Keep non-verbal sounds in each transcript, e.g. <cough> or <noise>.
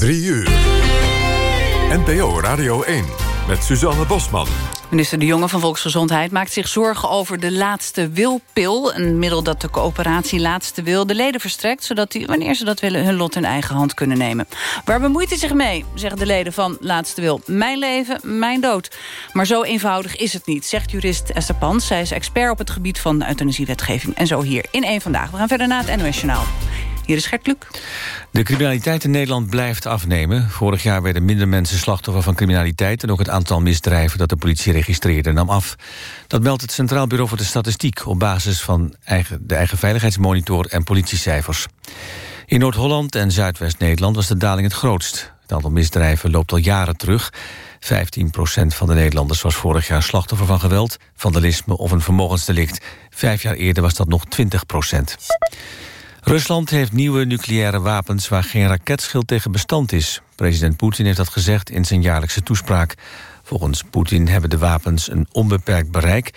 3 uur. NPO Radio 1 met Suzanne Bosman. Minister De Jonge van Volksgezondheid maakt zich zorgen over de laatste wilpil. Een middel dat de coöperatie Laatste Wil de leden verstrekt... zodat die, wanneer ze dat willen, hun lot in eigen hand kunnen nemen. Waar bemoeit hij zich mee, zeggen de leden van Laatste Wil? Mijn leven, mijn dood. Maar zo eenvoudig is het niet, zegt jurist Esther Pans. Zij is expert op het gebied van euthanasiewetgeving. En zo hier in één Vandaag. We gaan verder naar het NOS Journaal. Hier is Gert Kluk. De criminaliteit in Nederland blijft afnemen. Vorig jaar werden minder mensen slachtoffer van criminaliteit... en ook het aantal misdrijven dat de politie registreerde nam af. Dat meldt het Centraal Bureau voor de Statistiek... op basis van eigen, de eigen veiligheidsmonitor en politiecijfers. In Noord-Holland en Zuidwest-Nederland was de daling het grootst. Het aantal misdrijven loopt al jaren terug. 15% van de Nederlanders was vorig jaar slachtoffer van geweld... vandalisme of een vermogensdelict. Vijf jaar eerder was dat nog 20 Rusland heeft nieuwe nucleaire wapens waar geen raketschild tegen bestand is. President Poetin heeft dat gezegd in zijn jaarlijkse toespraak. Volgens Poetin hebben de wapens een onbeperkt bereik...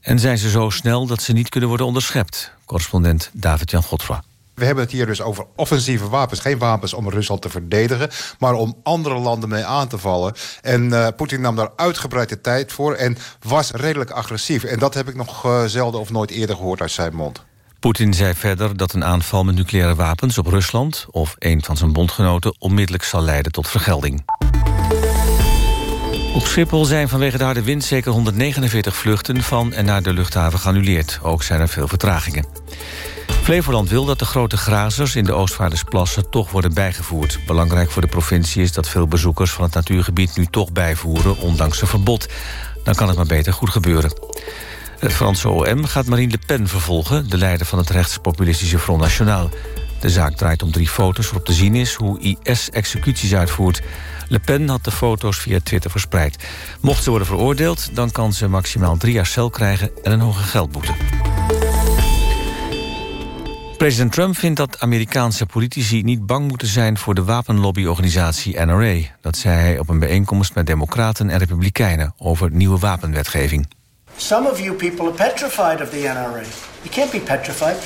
en zijn ze zo snel dat ze niet kunnen worden onderschept. Correspondent David-Jan Godfra. We hebben het hier dus over offensieve wapens. Geen wapens om Rusland te verdedigen, maar om andere landen mee aan te vallen. En uh, Poetin nam daar uitgebreid de tijd voor en was redelijk agressief. En dat heb ik nog uh, zelden of nooit eerder gehoord uit zijn mond. Poetin zei verder dat een aanval met nucleaire wapens op Rusland... of een van zijn bondgenoten onmiddellijk zal leiden tot vergelding. Op Schiphol zijn vanwege de harde wind zeker 149 vluchten... van en naar de luchthaven geannuleerd. Ook zijn er veel vertragingen. Flevoland wil dat de grote grazers in de Oostvaardersplassen toch worden bijgevoerd. Belangrijk voor de provincie is dat veel bezoekers van het natuurgebied nu toch bijvoeren, ondanks een verbod. Dan kan het maar beter goed gebeuren. Het Franse OM gaat Marine Le Pen vervolgen... de leider van het rechtspopulistische Front National. De zaak draait om drie foto's waarop te zien is... hoe IS executies uitvoert. Le Pen had de foto's via Twitter verspreid. Mocht ze worden veroordeeld, dan kan ze maximaal drie jaar cel krijgen... en een hoge geldboete. President Trump vindt dat Amerikaanse politici niet bang moeten zijn... voor de wapenlobbyorganisatie NRA. Dat zei hij op een bijeenkomst met democraten en republikeinen... over nieuwe wapenwetgeving. Some of you people are petrified of the NRA. You can't be petrified.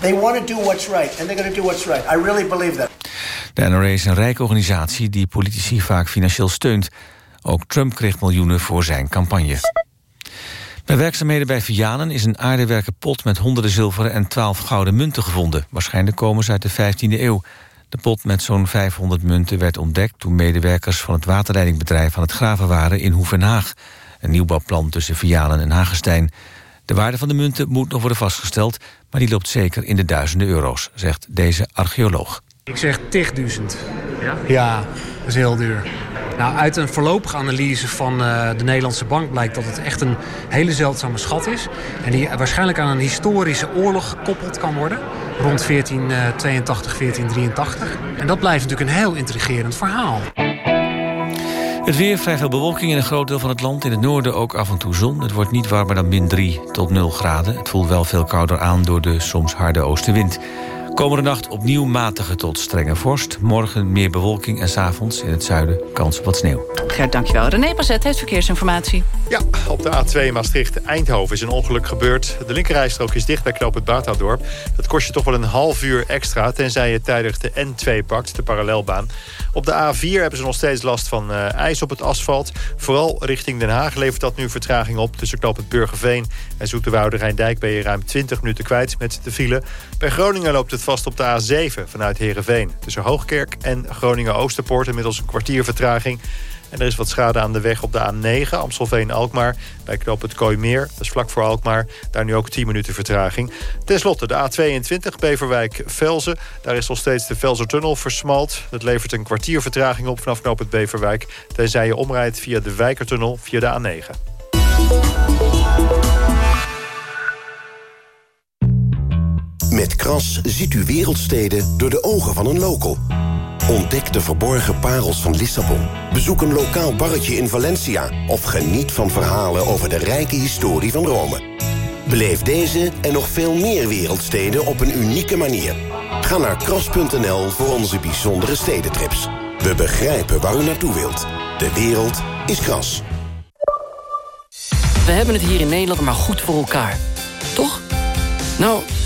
They want to do what's right, and they're going to do what's right. I really believe that. De NRA is een rijke organisatie die politici vaak financieel steunt. Ook Trump kreeg miljoenen voor zijn campagne. Bij werkzaamheden bij Vianen is een aardewerken pot... met honderden zilveren en twaalf gouden munten gevonden. Waarschijnlijk komen ze uit de 15e eeuw. De pot met zo'n 500 munten werd ontdekt... toen medewerkers van het waterleidingbedrijf aan het graven waren in Hoevenhaag. Een nieuwbouwplan tussen Vianen en Hagestein. De waarde van de munten moet nog worden vastgesteld... maar die loopt zeker in de duizenden euro's, zegt deze archeoloog. Ik zeg tigduizend. Ja? Ja, dat is heel duur. Nou, uit een voorlopige analyse van uh, de Nederlandse bank blijkt dat het echt een hele zeldzame schat is. En die waarschijnlijk aan een historische oorlog gekoppeld kan worden. Rond 1482, 1483. En dat blijft natuurlijk een heel intrigerend verhaal. Het weer, vrij veel bewolking in een groot deel van het land. In het noorden ook af en toe zon. Het wordt niet warmer dan min 3 tot 0 graden. Het voelt wel veel kouder aan door de soms harde oostenwind. Komende nacht opnieuw matige tot strenge vorst. Morgen meer bewolking en s'avonds in het zuiden kans op wat sneeuw. Gert, dankjewel. René Pazet heeft verkeersinformatie. Ja, op de A2 Maastricht-Eindhoven is een ongeluk gebeurd. De linkerrijstrook is dicht bij knoop het Baarthoudorp. Dat kost je toch wel een half uur extra... tenzij je tijdig de N2 pakt, de parallelbaan. Op de A4 hebben ze nog steeds last van uh, ijs op het asfalt. Vooral richting Den Haag levert dat nu vertraging op... tussen knoop het Burgerveen en Zoeterwoude Rijndijk... ben je ruim 20 minuten kwijt met de file. Bij Groningen loopt het vast op de A7 vanuit Heerenveen. Tussen Hoogkerk en Groningen-Oosterpoort inmiddels een kwartier vertraging... En er is wat schade aan de weg op de A9, Amstelveen-Alkmaar. Bij knoop het Kooimeer, dat is vlak voor Alkmaar. Daar nu ook 10 minuten vertraging. Ten slotte de A22, Beverwijk-Velzen. Daar is nog steeds de Velzertunnel versmalt. Dat levert een kwartier vertraging op vanaf knoop het Beverwijk. Tenzij je omrijdt via de Wijkertunnel via de A9. Met Kras ziet u wereldsteden door de ogen van een local. Ontdek de verborgen parels van Lissabon. Bezoek een lokaal barretje in Valencia... of geniet van verhalen over de rijke historie van Rome. Beleef deze en nog veel meer wereldsteden op een unieke manier. Ga naar kras.nl voor onze bijzondere stedentrips. We begrijpen waar u naartoe wilt. De wereld is kras. We hebben het hier in Nederland maar goed voor elkaar. Toch? Nou,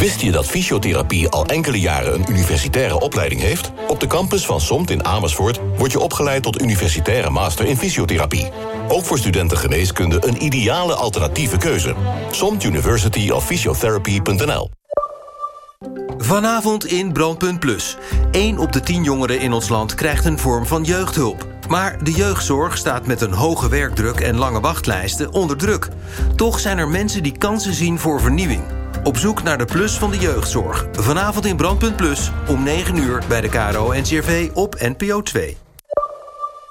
Wist je dat fysiotherapie al enkele jaren een universitaire opleiding heeft? Op de campus van SOMT in Amersfoort word je opgeleid tot universitaire master in fysiotherapie. Ook voor studenten geneeskunde een ideale alternatieve keuze. SOMT University of Physiotherapy.nl Vanavond in Brandpunt Plus. 1 op de 10 jongeren in ons land krijgt een vorm van jeugdhulp. Maar de jeugdzorg staat met een hoge werkdruk en lange wachtlijsten onder druk. Toch zijn er mensen die kansen zien voor vernieuwing. Op zoek naar de plus van de jeugdzorg. Vanavond in Brandpunt Plus om 9 uur bij de KRO NCRV op NPO 2.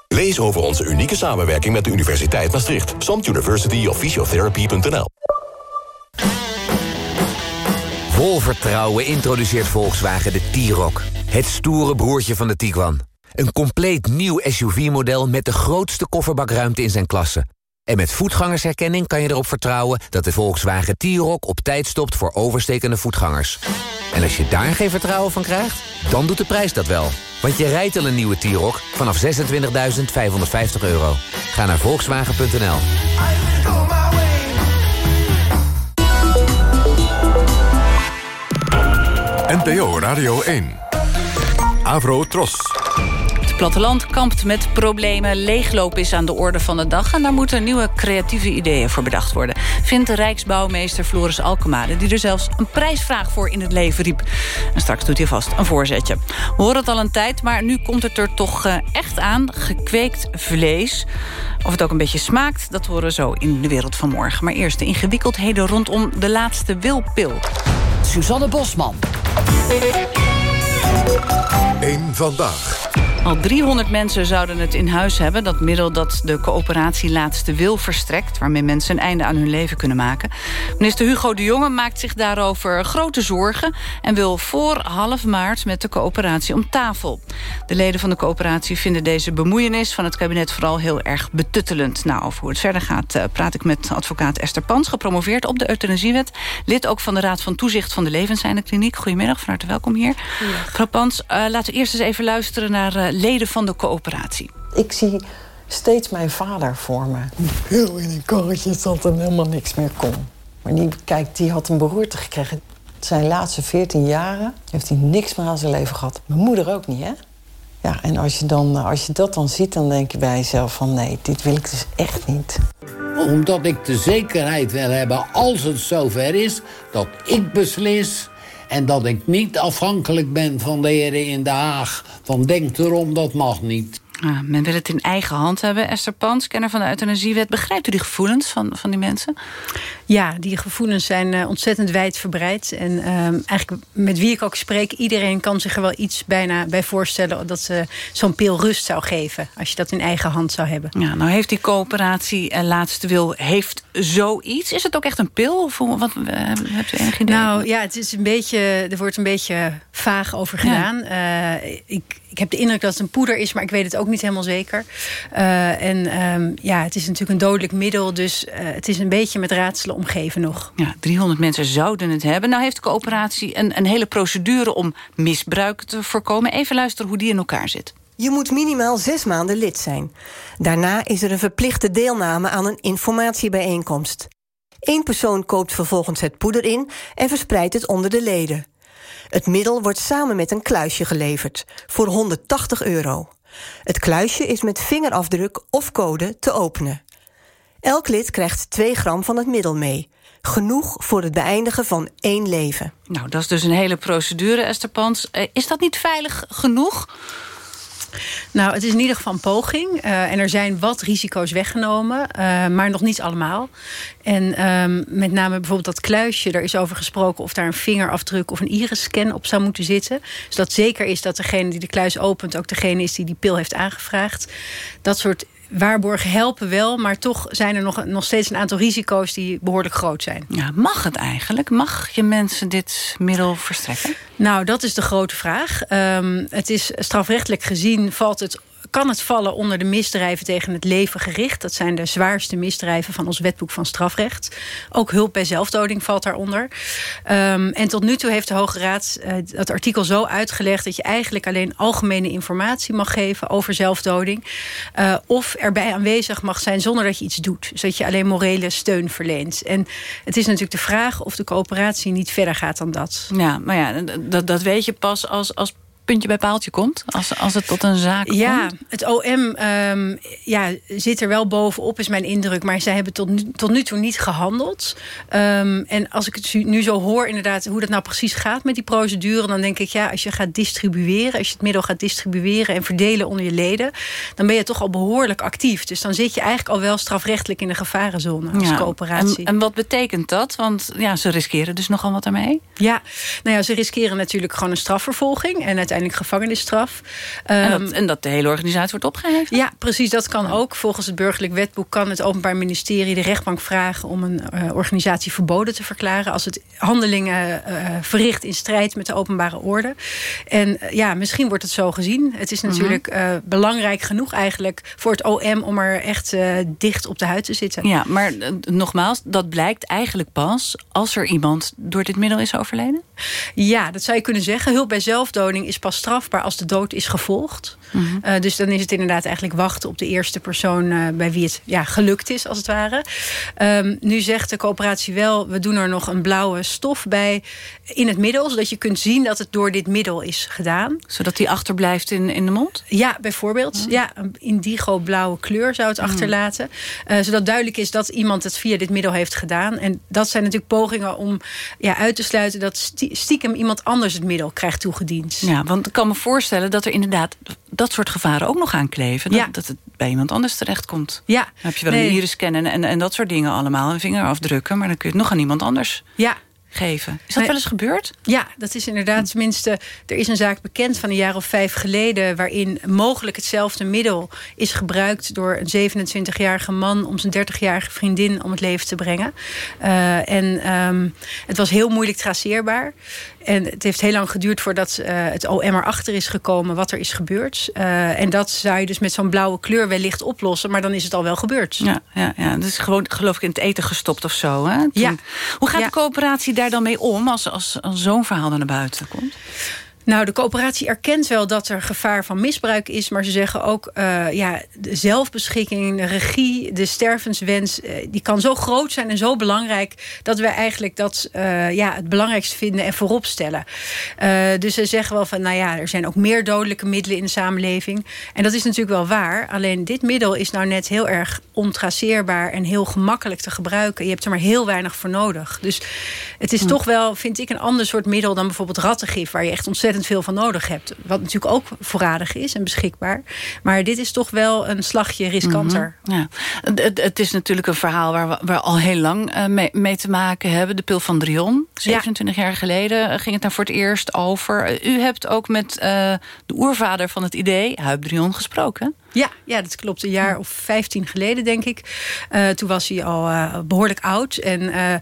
Lees over onze unieke samenwerking met de Universiteit Maastricht. Samt University of Physiotherapy.nl Vol vertrouwen introduceert Volkswagen de T-Roc. Het stoere broertje van de Tiguan. Een compleet nieuw SUV-model met de grootste kofferbakruimte in zijn klasse. En met voetgangersherkenning kan je erop vertrouwen... dat de Volkswagen T-Roc op tijd stopt voor overstekende voetgangers. En als je daar geen vertrouwen van krijgt, dan doet de prijs dat wel. Want je rijdt al een nieuwe T-Roc vanaf 26.550 euro. Ga naar Volkswagen.nl. NPO Radio 1. Avro Tros. Platteland kampt met problemen. Leegloop is aan de orde van de dag. En daar moeten nieuwe creatieve ideeën voor bedacht worden. Vindt de Rijksbouwmeester Floris Alkemade... die er zelfs een prijsvraag voor in het leven riep. En straks doet hij vast een voorzetje. We horen het al een tijd, maar nu komt het er toch eh, echt aan. Gekweekt vlees. Of het ook een beetje smaakt, dat horen we zo in de wereld van morgen. Maar eerst de ingewikkeldheden rondom de laatste wilpil. Suzanne Bosman. Eén vandaag. Al 300 mensen zouden het in huis hebben. Dat middel dat de coöperatie Laatste Wil verstrekt... waarmee mensen een einde aan hun leven kunnen maken. Minister Hugo de Jonge maakt zich daarover grote zorgen... en wil voor half maart met de coöperatie om tafel. De leden van de coöperatie vinden deze bemoeienis... van het kabinet vooral heel erg betuttelend. Nou, over hoe het verder gaat eh, praat ik met advocaat Esther Pans... gepromoveerd op de euthanasiewet. Lid ook van de Raad van Toezicht van de Levenseindekliniek. Goedemiddag, van harte welkom hier. Mevrouw Pans, uh, laten we eerst eens even luisteren naar... Uh, leden van de coöperatie. Ik zie steeds mijn vader voor me. Heel in een karretje zat er helemaal niks meer kon. Maar die, kijk, die had een beroerte gekregen. Zijn laatste 14 jaren heeft hij niks meer aan zijn leven gehad. Mijn moeder ook niet, hè? Ja, en als je, dan, als je dat dan ziet, dan denk je bij jezelf van... nee, dit wil ik dus echt niet. Omdat ik de zekerheid wil hebben, als het zover is... dat ik beslis en dat ik niet afhankelijk ben van de heren in Den Haag. Van denk erom, dat mag niet. Ah, men wil het in eigen hand hebben. Esther Pans, kenner van de euthanasiewet. Begrijpt u die gevoelens van, van die mensen? Ja, die gevoelens zijn uh, ontzettend wijdverbreid. En uh, eigenlijk met wie ik ook spreek... iedereen kan zich er wel iets bijna bij voorstellen... dat ze zo'n pil rust zou geven... als je dat in eigen hand zou hebben. Ja, nou heeft die coöperatie uh, Laatste Wil heeft zoiets. Is het ook echt een pil? Of wat, uh, hebt u enig idee? Nou ja, het is een beetje, er wordt een beetje vaag over gedaan. Ja. ik, ik heb de indruk dat het een poeder is, maar ik weet het ook niet helemaal zeker. Uh, en um, ja, het is natuurlijk een dodelijk middel, dus uh, het is een beetje met raadselen omgeven nog. Ja, 300 mensen zouden het hebben. Nou heeft de coöperatie een, een hele procedure om misbruik te voorkomen. Even luisteren hoe die in elkaar zit. Je moet minimaal zes maanden lid zijn. Daarna is er een verplichte deelname aan een informatiebijeenkomst. Eén persoon koopt vervolgens het poeder in en verspreidt het onder de leden. Het middel wordt samen met een kluisje geleverd voor 180 euro. Het kluisje is met vingerafdruk of code te openen. Elk lid krijgt 2 gram van het middel mee. Genoeg voor het beëindigen van één leven. Nou, dat is dus een hele procedure, Esther Pans. Is dat niet veilig genoeg? Nou, het is in ieder geval een poging. Uh, en er zijn wat risico's weggenomen, uh, maar nog niet allemaal. En um, met name bijvoorbeeld dat kluisje, daar is over gesproken... of daar een vingerafdruk of een iris-scan op zou moeten zitten. Zodat zeker is dat degene die de kluis opent... ook degene is die die pil heeft aangevraagd. Dat soort waarborgen helpen wel, maar toch zijn er nog, nog steeds een aantal risico's die behoorlijk groot zijn. Ja, mag het eigenlijk? Mag je mensen dit middel verstrekken? Nou, dat is de grote vraag. Um, het is strafrechtelijk gezien valt het kan het vallen onder de misdrijven tegen het leven gericht. Dat zijn de zwaarste misdrijven van ons wetboek van strafrecht. Ook hulp bij zelfdoding valt daaronder. Um, en tot nu toe heeft de Hoge Raad uh, dat artikel zo uitgelegd... dat je eigenlijk alleen algemene informatie mag geven over zelfdoding. Uh, of erbij aanwezig mag zijn zonder dat je iets doet. Zodat je alleen morele steun verleent. En het is natuurlijk de vraag of de coöperatie niet verder gaat dan dat. Ja, maar ja, dat, dat weet je pas als, als puntje bij paaltje komt? Als, als het tot een zaak ja, komt? het OM um, ja, zit er wel bovenop, is mijn indruk. Maar zij hebben tot nu, tot nu toe niet gehandeld. Um, en als ik het nu zo hoor, inderdaad, hoe dat nou precies gaat met die procedure... dan denk ik, ja, als je gaat distribueren... als je het middel gaat distribueren en verdelen onder je leden... dan ben je toch al behoorlijk actief. Dus dan zit je eigenlijk al wel strafrechtelijk in de gevarenzone als ja, coöperatie. En, en, wat betekent dat? Want ja, ze riskeren dus nogal wat ermee. Ja, nou ja, ze riskeren natuurlijk gewoon een strafvervolging... en uiteindelijk gevangenisstraf. En dat, en dat, de hele organisatie wordt opgeheven? Ja, precies. Dat kan ook. Volgens het burgerlijk wetboek kan het Openbaar Ministerie de rechtbank vragen om een uh, organisatie verboden te verklaren als het handelingen uh, verricht in strijd met de openbare orde. En uh, ja, misschien wordt het zo gezien. Het is natuurlijk mm -hmm. belangrijk genoeg eigenlijk voor het OM om er echt dicht op de huid te zitten. Ja, maar nogmaals, dat blijkt eigenlijk pas als er iemand door dit middel is overleden? Ja, dat zou je kunnen zeggen. Hulp bij zelfdoding is pas strafbaar als de dood is gevolgd. Mm -hmm. uh, dus dan is het inderdaad eigenlijk wachten op de eerste persoon uh, bij wie het ja, gelukt is, als het ware. Um, nu zegt de coöperatie wel, we doen er nog een blauwe stof bij in het middel, zodat je kunt zien dat het door dit middel is gedaan. Zodat die achterblijft in, in de mond? Ja, bijvoorbeeld. Mm -hmm. Ja, een indigo-blauwe kleur zou het Mhm. achterlaten. Uh, zodat duidelijk is dat iemand het via dit middel heeft gedaan. En dat zijn natuurlijk pogingen om ja, uit te sluiten dat stiekem iemand anders het middel krijgt toegediend. Ja, want ik kan me voorstellen dat er inderdaad dat soort gevaren ook nog aan kleven. Dat, Ja. dat het bij iemand anders terechtkomt. Ja. Dan heb je wel Nee. een iris scannen en, en dat soort dingen allemaal. Een vingerafdrukken, maar dan kun je het nog aan iemand anders Ja. geven. Is dat Nee. wel eens gebeurd? Ja, dat is inderdaad tenminste... er is een zaak bekend van een jaar of vijf geleden... waarin mogelijk hetzelfde middel is gebruikt... door een 27-jarige man om zijn 30-jarige vriendin om het leven te brengen. Uh, en ehm, het was heel moeilijk traceerbaar. En het heeft heel lang geduurd voordat uh, het OM erachter is gekomen... wat er is gebeurd. Uh, en dat zou je dus met zo'n blauwe kleur wellicht oplossen... maar dan is het al wel gebeurd. Ja, ja, ja. is gewoon geloof ik in het eten gestopt of zo. Hè? Toen- Ja. Hoe gaat Ja. de coöperatie daar dan mee om als, als, als zo'n verhaal naar buiten komt? Nou, de coöperatie erkent wel dat er gevaar van misbruik is... maar ze zeggen ook, uh, ja, de zelfbeschikking, de regie, de stervenswens... Uh, die kan zo groot zijn en zo belangrijk... dat wij eigenlijk dat uh, ja, het belangrijkste vinden en voorop stellen. dus ze zeggen wel van, nou ja, er zijn ook meer dodelijke middelen in de samenleving. En dat is natuurlijk wel waar. Alleen dit middel is nou net heel erg ontraceerbaar... en heel gemakkelijk te gebruiken. Je hebt er maar heel weinig voor nodig. Dus het is Hm. toch wel, vind ik, een ander soort middel... dan bijvoorbeeld rattengif, waar je echt ontzettend veel van nodig hebt. Wat natuurlijk ook voorradig is en beschikbaar. Maar dit is toch wel een slagje riskanter. Mhm, Ja. Het, is natuurlijk een verhaal waar we, waar we al heel lang eh, mee, mee te maken hebben. De pil van Drion. 27 jaar geleden eh, ging het daar voor het eerst over. U hebt ook met eh, de oervader van het idee, Huib Drion, gesproken. Ja, ja, dat klopt. Een jaar of 15 geleden, denk ik. Uh, toen was hij al uh, behoorlijk oud. En uh,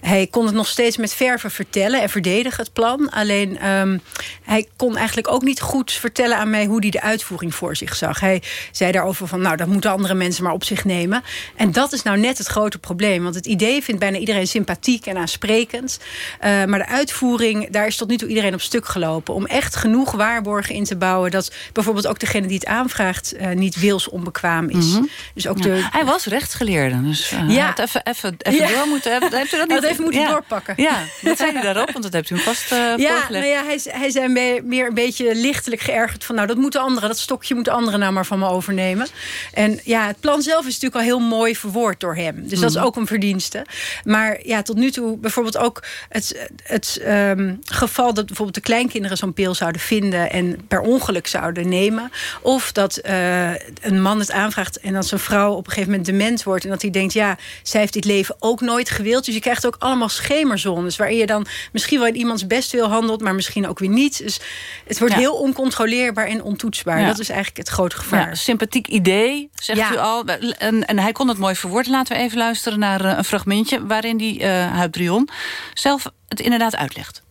hij kon het nog steeds met verven vertellen en verdedigen, het plan. Alleen, um, hij kon eigenlijk ook niet goed vertellen aan mij... hoe hij de uitvoering voor zich zag. Hij zei daarover van, nou, dat moeten andere mensen maar op zich nemen. En dat is nou net het grote probleem. Want het idee vindt bijna iedereen sympathiek en aansprekend. Maar de uitvoering, daar is tot nu toe iedereen op stuk gelopen. Om echt genoeg waarborgen in te bouwen... dat bijvoorbeeld ook degene die het aanvraagt... Uh, niet wils onbekwaam is. Mhm. Dus ook Ja. de... Hij was rechtsgeleerde, dus uh, Ja. hij had even, even, even Ja. door moeten hebben. Heeft u dat <laughs> Hij niet had even moeten doorpakken. Ja, wat zei u daarop? Want dat hebt u hem vast uh, Ja, nou ja, hij, hij zei meer een beetje lichtelijk geërgerd van... nou, dat moeten anderen, dat stokje moeten anderen nou maar van me overnemen. En ja, het plan zelf is natuurlijk al heel mooi verwoord door hem. Dus dat is Mhm. ook een verdienste. Maar ja, tot nu toe bijvoorbeeld ook het, het ehm, geval... dat bijvoorbeeld de kleinkinderen zo'n pil zouden vinden... en per ongeluk zouden nemen. Of dat eh, uh, een man het aanvraagt en dat zijn vrouw op een gegeven moment dement wordt. En dat hij denkt, ja, zij heeft dit leven ook nooit gewild. Dus je krijgt ook allemaal schemerzones. Waarin je dan misschien wel in iemands best wil handelt, maar misschien ook weer niet. Dus het wordt heel oncontroleerbaar en ontoetsbaar. Dat is eigenlijk het grote gevaar. sympathiek idee, zegt u al. En, en, hij kon het mooi verwoorden. Laten we even luisteren naar een fragmentje waarin die uh, Huib Drion zelf het inderdaad uitlegt.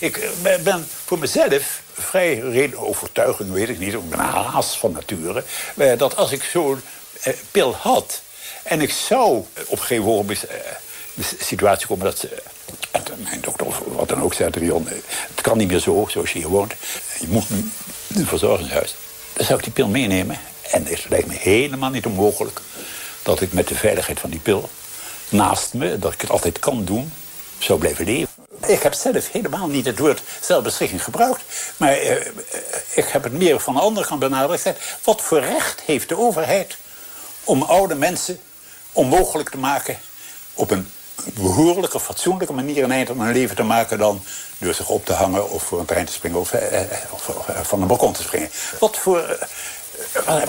Ik eh, ben voor mezelf vrij redelijk overtuiging, weet ik niet. Ben een haas van nature. Eh, dat als ik zo'n eh, pil had... en ik zou op een gegeven de situatie komen dat ze... mijn dokter of wat dan ook zei, Rion, het kan niet meer zo, zoals je hier woont. Je moet nu een verzorgingshuis. Dan zou ik die pil meenemen. En het lijkt me helemaal niet onmogelijk... dat ik met de veiligheid van die pil naast me... dat ik het altijd kan doen, zou blijven leven. Ik heb zelf helemaal niet het woord zelfbeschikking gebruikt. Maar uh, ik heb het meer van de andere kant benadrukt. Wat voor recht heeft de overheid om oude mensen onmogelijk te maken... op een behoorlijke, fatsoenlijke manier een eind aan hun leven te maken... dan door zich op te hangen of voor een trein te springen of, of van een balkon te springen. Wat voor...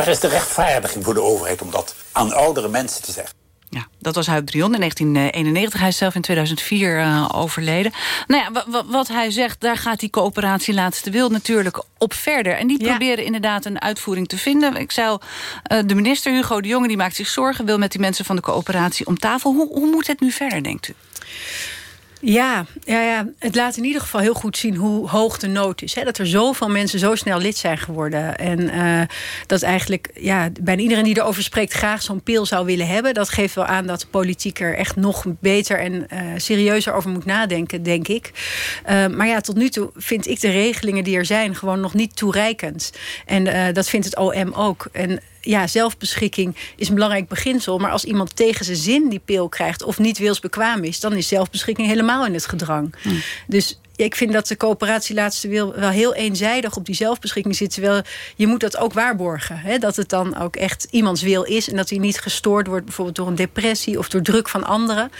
is de rechtvaardiging voor de overheid om dat aan oudere mensen te zeggen? Ja, dat was Huib Drion in 1991. Hij is zelf in 2004 uh, overleden. Nou ja, wat hij zegt, daar gaat die coöperatie Laatste Wil natuurlijk op verder. En die proberen inderdaad een uitvoering te vinden. Ik zei uh, de minister Hugo de Jonge die maakt zich zorgen... wil met die mensen van de coöperatie om tafel. Hoe, hoe moet het nu verder, denkt u? Ja, ja, ja, het laat in ieder geval heel goed zien hoe hoog de nood is. Hè? Dat er zoveel mensen zo snel lid zijn geworden. En uh, dat eigenlijk ja, bijna iedereen die erover spreekt... graag zo'n pil zou willen hebben. Dat geeft wel aan dat de politiek er echt nog beter en uh, serieuzer over moet nadenken, denk ik. Uh, maar ja, tot nu toe vind ik de regelingen die er zijn... gewoon nog niet toereikend. En dat vindt het OM ook. En ja, zelfbeschikking is een belangrijk beginsel. Maar als iemand tegen zijn zin die pil krijgt... of niet wilsbekwaam is, dan is zelfbeschikking helemaal in het gedrang. Hmm. Dus ik vind dat de coöperatie laatste wil wel heel eenzijdig op die zelfbeschikking zit. Terwijl je moet dat ook waarborgen. Hè? Dat het dan ook echt iemands wil is. En dat hij niet gestoord wordt bijvoorbeeld door een depressie of door druk van anderen.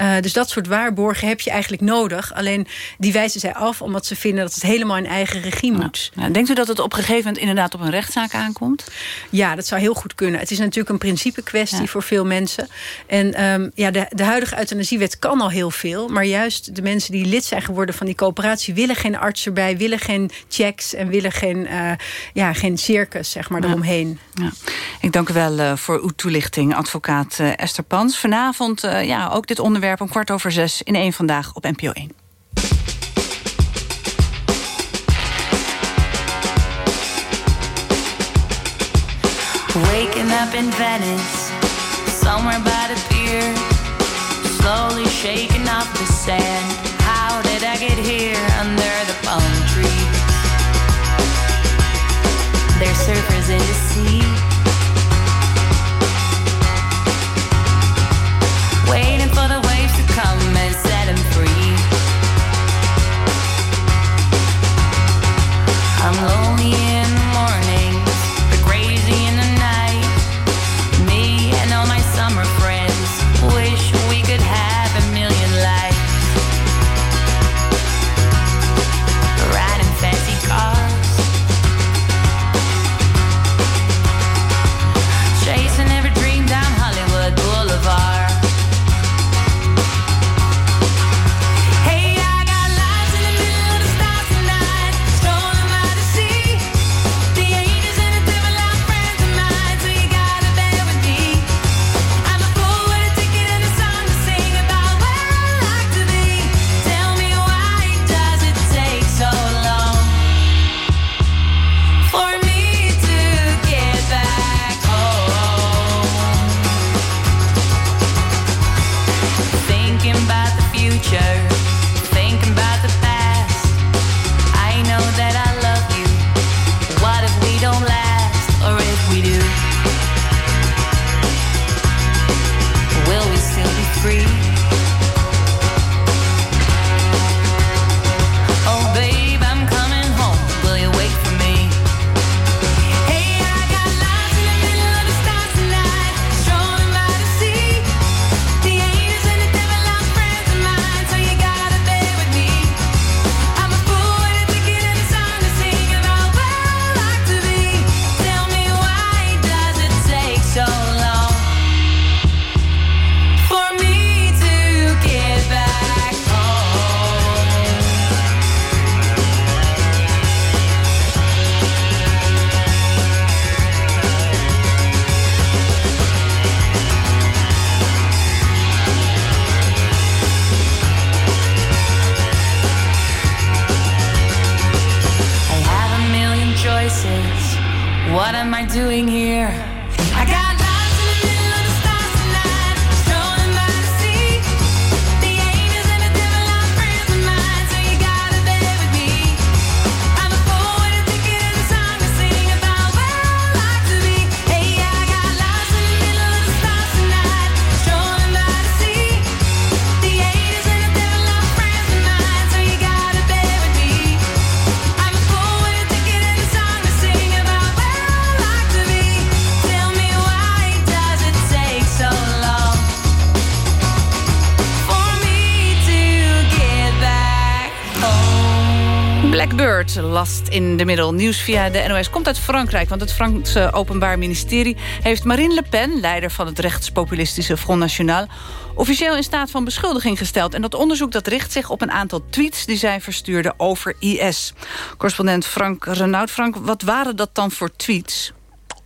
Uh, dus dat soort waarborgen heb je eigenlijk nodig. Alleen die wijzen zij af omdat ze vinden dat het helemaal in eigen regie moet. Denkt u dat het op een gegeven moment inderdaad op een rechtszaak aankomt? Ja, dat zou heel goed kunnen. Het is natuurlijk een principe kwestie voor veel mensen. En um, ja, de, de huidige euthanasiewet kan al heel veel. Maar juist de mensen die lid zijn geworden van die coöperatie willen geen arts erbij, willen geen checks en willen geen, uh, ja, geen circus zeg maar, eromheen. Ja. Ik dank u wel uh, voor uw toelichting, advocaat uh, Esther Pans. Vanavond ja, ook dit onderwerp om kwart over zes in één vandaag op NPO 1. Waking up in Venice, somewhere by the pier, slowly shaking off the sand. I get here under the palm trees? There's surfers in the sea. Waiting for the waves to come and set them free. I'm lonely Blackbird, last in de middel. Nieuws via de NOS komt uit Frankrijk... want het Franse Openbaar Ministerie heeft Marine Le Pen... leider van het rechtspopulistische Front National... officieel in staat van beschuldiging gesteld. En dat onderzoek dat richt zich op een aantal tweets... die zij verstuurde over IS. Correspondent Frank Renaud. Frank, wat waren dat dan voor tweets?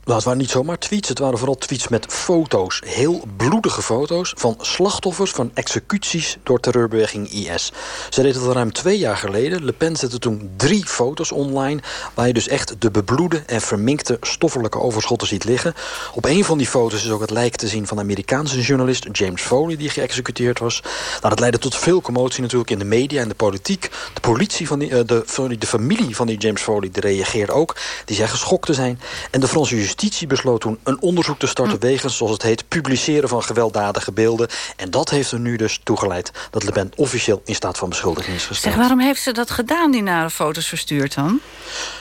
Nou, het waren niet zomaar tweets. Het waren vooral tweets met foto's. Heel bloedige foto's van slachtoffers van executies door terreurbeweging IS. Ze deed het al ruim twee jaar geleden. Le Pen zette toen drie foto's online... waar je dus echt de bebloede en verminkte stoffelijke overschotten ziet liggen. Op een van die foto's is ook het lijk te zien van de Amerikaanse journalist James Foley... die geëxecuteerd was. Nou, dat leidde tot veel commotie natuurlijk in de media en de politiek. De politie van die, eh, de, de familie van die James Foley die reageerde ook. Die zei geschokt te zijn. En de Franse justitie besloot toen een onderzoek te starten... wegens, zoals het heet, publiceren van gewelddadige beelden. En dat heeft er nu dus toegeleid dat Le Pen officieel in staat van beschuldiging is gesteld. Zeg, waarom heeft ze dat gedaan, die nare foto's verstuurd dan?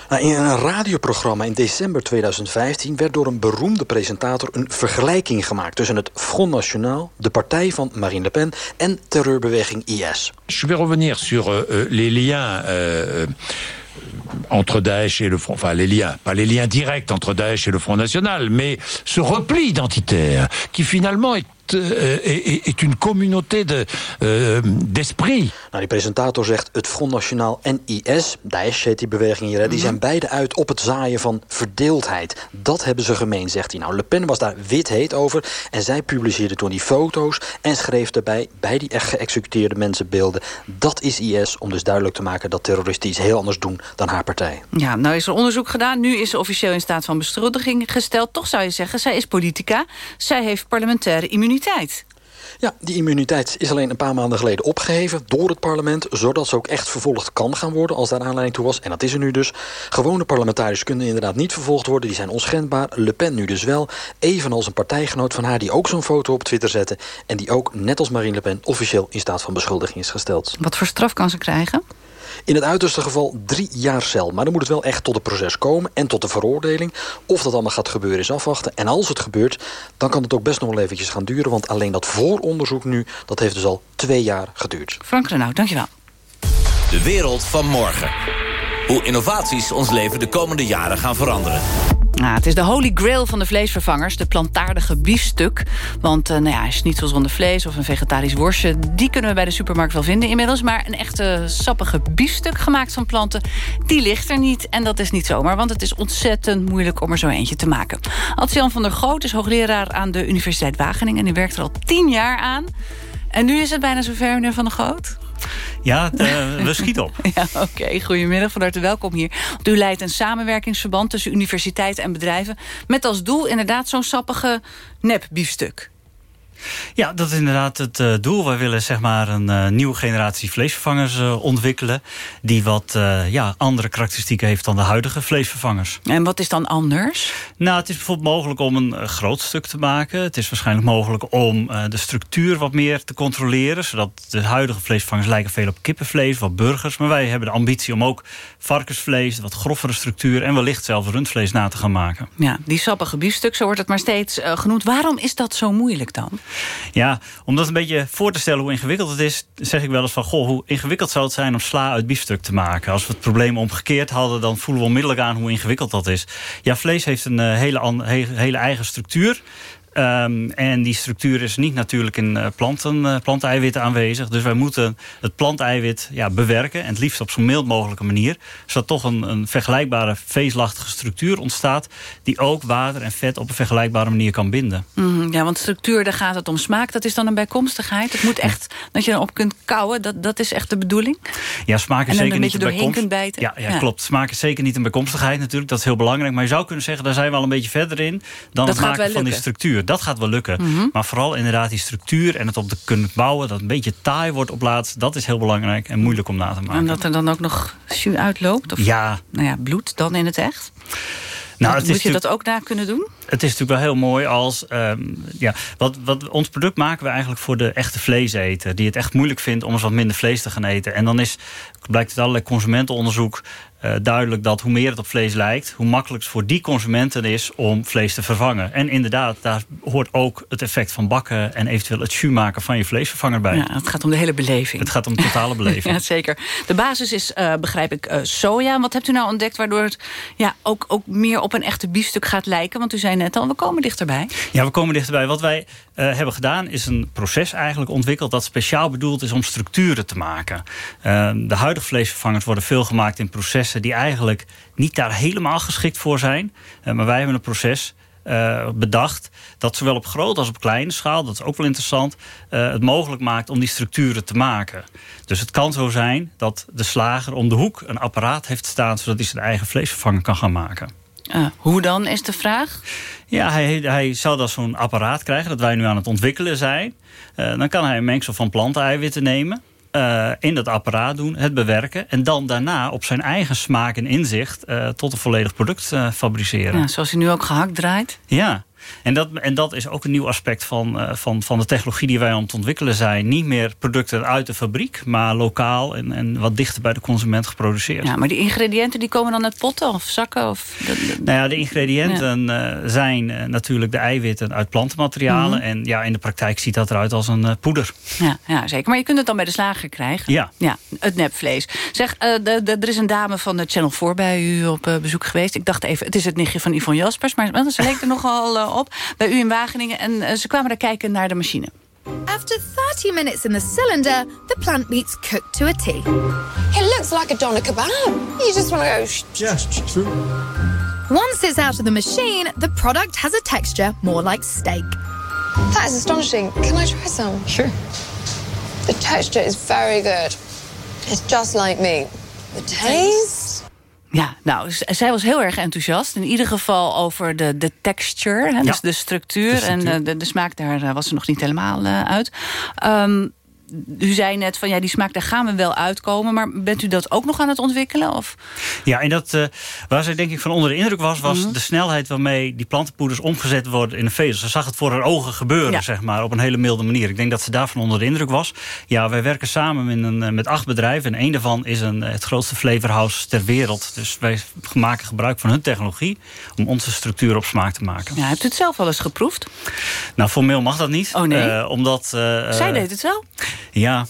Nou, in een radioprogramma in december 2015 werd door een beroemde presentator een vergelijking gemaakt tussen het Front National, de partij van Marine Le Pen en terreurbeweging IS. Je vais revenir sur euh, euh, les liens euh, entre Daesh et le Front, enfin les liens, pas les liens directs entre Daesh et le Front National, mais ce repli identitaire qui finalement est est, est une communauté de, euh, d'esprit. Nou, die presentator zegt het Front National en IS, Daesh heet die beweging hier, hè, die zijn beide uit op het zaaien van verdeeldheid. Dat hebben ze gemeen, zegt hij. Nou, Le Pen was daar wit heet over en zij publiceerde toen die foto's en schreef daarbij bij die echt geëxecuteerde mensen beelden. Dat is IS, om dus duidelijk te maken dat terroristen iets heel anders doen dan haar partij. Ja, nou is er onderzoek gedaan. Nu is ze officieel in staat van beschuldiging gesteld. Toch zou je zeggen, zij is politica. Zij heeft parlementaire immuniteit. Ja, die immuniteit is alleen een paar maanden geleden opgeheven door het parlement, zodat ze ook echt vervolgd kan gaan worden als daar aanleiding toe was. En dat is er nu dus. Gewone parlementariërs kunnen inderdaad niet vervolgd worden, die zijn onschendbaar. Le Pen nu dus wel, evenals een partijgenoot van haar die ook zo'n foto op Twitter zette en die ook, net als Marine Le Pen, officieel in staat van beschuldiging is gesteld. Wat voor straf kan ze krijgen? In het uiterste geval drie jaar cel. Maar dan moet het wel echt tot het proces komen en tot de veroordeling. Of dat allemaal gaat gebeuren is afwachten. En als het gebeurt, dan kan het ook best nog wel eventjes gaan duren. Want alleen dat vooronderzoek nu, dat heeft dus al twee jaar geduurd. Frank Renaud, dankjewel. De wereld van morgen. Hoe innovaties ons leven de komende jaren gaan veranderen. Nou, het is de holy grail van de vleesvervangers, de plantaardige biefstuk. Want uh, nou ja, schnitzel zonder vlees of een vegetarisch worstje... die kunnen we bij de supermarkt wel vinden inmiddels. Maar een echte sappige biefstuk gemaakt van planten... die ligt er niet. En dat is niet zomaar, want het is ontzettend moeilijk... om er zo eentje te maken. Adrian van der Groot is hoogleraar aan de Universiteit Wageningen... en die werkt er al tien jaar aan. En nu is het bijna zover, meneer Van der Groot... Ja, uh, we schieten op. <laughs> ja, Oké, okay. goedemiddag, van harte welkom hier. U leidt een samenwerkingsverband tussen universiteiten en bedrijven... met als doel inderdaad zo'n sappige nepbiefstuk. Ja, dat is inderdaad het uh, doel. Wij willen zeg maar een uh, nieuwe generatie vleesvervangers uh, ontwikkelen... die wat ja, andere karakteristieken heeft dan de huidige vleesvervangers. En wat is dan anders? Nou, het is bijvoorbeeld mogelijk om een groot stuk te maken. Het is waarschijnlijk mogelijk om de structuur wat meer te controleren... zodat de huidige vleesvervangers lijken veel op kippenvlees, wat burgers. Maar wij hebben de ambitie om ook varkensvlees, wat grovere structuur... en wellicht zelfs rundvlees na te gaan maken. Ja, die sappige biefstuk, zo wordt het maar steeds genoemd. Waarom is dat zo moeilijk dan? Ja, om dat een beetje voor te stellen hoe ingewikkeld het is... zeg ik wel eens van, goh, hoe ingewikkeld zou het zijn om sla uit biefstuk te maken? Als we het probleem omgekeerd hadden, dan voelen we onmiddellijk aan hoe ingewikkeld dat is. Ja, vlees heeft een uh, hele, hele eigen structuur. Ehm, en die structuur is niet natuurlijk in eh, planten, eh, planteiwitten aanwezig. Dus wij moeten het planteiwit ja, bewerken. En het liefst op zo mild mogelijke manier. Zodat toch een, een vergelijkbare veeslachtige structuur ontstaat. Die ook water en vet op een vergelijkbare manier kan binden. Mhm, ja, want structuur, daar gaat het om smaak. Dat is dan een bijkomstigheid. Het moet echt, dat je erop kunt kouwen. Dat, dat is echt de bedoeling. Ja, smaak is zeker een niet beetje doorheen bijkomst- kunt bijten. Ja, ja, Ja. klopt. Smaak is zeker niet een bijkomstigheid natuurlijk. Dat is heel belangrijk. Maar je zou kunnen zeggen, daar zijn we al een beetje verder in... dan Dat het maken van die lukken. Dat gaat wel lukken. Mhm. Maar vooral inderdaad die structuur en het op de kunnen bouwen... dat het een beetje taai wordt op laatst. Dat is heel belangrijk en moeilijk om na te maken. En dat er dan ook nog jus uitloopt? Of, Ja. Nou ja, bloed dan in het echt? Nou, Moet het is je dat ook na kunnen doen? Het is natuurlijk wel heel mooi als... ehm, ja, wat, wat, ons product maken we eigenlijk voor de echte vleeseter... die het echt moeilijk vindt om eens wat minder vlees te gaan eten. En dan is, blijkt uit allerlei consumentenonderzoek... eh, duidelijk dat hoe meer het op vlees lijkt... hoe makkelijker het voor die consumenten is om vlees te vervangen. En inderdaad, daar hoort ook het effect van bakken... en eventueel het jus maken van je vleesvervanger bij. Ja, het gaat om de hele beleving. Het gaat om de totale beleving. <laughs> Ja, zeker. De basis is, eh, begrijp ik, eh, soja. Wat hebt u nou ontdekt waardoor het ja, ook, ook meer op een echte biefstuk gaat lijken? Want u zei net al, we komen dichterbij. Ja, we komen dichterbij. Wat wij eh, hebben gedaan is een proces eigenlijk ontwikkeld... dat speciaal bedoeld is om structuren te maken. Eh, de huidige vleesvervangers worden veel gemaakt in processen... die eigenlijk niet daar helemaal geschikt voor zijn. Eh, maar wij hebben een proces bedacht... dat zowel op grote als op kleine schaal, dat is ook wel interessant... het mogelijk maakt om die structuren te maken. Dus het kan zo zijn dat de slager om de hoek een apparaat heeft staan... zodat hij zijn eigen vleesvervanger kan gaan maken. Hoe dan, is de vraag? Ja, hij, hij zou dan zo'n apparaat krijgen dat wij nu aan het ontwikkelen zijn. Eh, dan kan hij een mengsel van planteneiwitten nemen. eh, in dat apparaat doen, het bewerken... en dan daarna op zijn eigen smaak en inzicht... eh, tot een volledig product fabriceren. Ja, zoals u nu ook gehakt draait. Ja, en dat, en dat is ook een nieuw aspect van, eh, van, van de technologie die wij aan het ontwikkelen zijn. Niet meer producten uit de fabriek, maar lokaal en, en wat dichter bij de consument geproduceerd. Ja, maar die ingrediënten die komen dan uit potten of zakken? Of, Nou ja, de ingrediënten eh, zijn eh, natuurlijk de eiwitten uit plantenmaterialen. Mhm. En ja, in de praktijk ziet dat eruit als een poeder. Ja, ja, zeker. Maar je kunt het dan bij de slager krijgen. Ja. Ja, het nepvlees. Zeg, er is een dame van de Channel 4 bij u op bezoek geweest. Ik dacht even, het is het nichtje van Yvonne Jaspers. Maar ze leek er <laughs> nogal op. Bij u in Wageningen. En eh, ze kwamen daar kijken naar de machine. After 30 minutes in the cylinder, the plant meat's cooked to a T. It looks like a doner kebab. You just want to go. Sh- Just Once it's out of the machine, the product has a texture more like steak. That is astonishing. Can I try some? Sure. The texture is very good. It's just like meat. The taste? Ja, nou, zij was heel erg enthousiast. In ieder geval over de, de texture, hè, dus de structuur. de structuur. En eh, de, de smaak, daar eh, was ze nog niet helemaal eh, uit. Ehm, u zei net van, ja, die smaak, daar gaan we wel uitkomen. Maar bent u dat ook nog aan het ontwikkelen? Of? Ja, en dat, eh, waar zij denk ik van onder de indruk was... was Mhm. de snelheid waarmee die plantenpoeders omgezet worden in een vezel. Ze zag het voor haar ogen gebeuren, Ja. zeg maar, op een hele milde manier. Ik denk dat ze daarvan onder de indruk was. Ja, wij werken samen met, een, eh, met acht bedrijven. En één daarvan is een, eh, het grootste flavorhouse ter wereld. Dus wij maken gebruik van hun technologie... om onze structuur op smaak te maken. Ja, hebt u het zelf al eens geproefd? Nou, formeel mag dat niet. Oh, nee? Omdat... Zij deed het wel. Ja,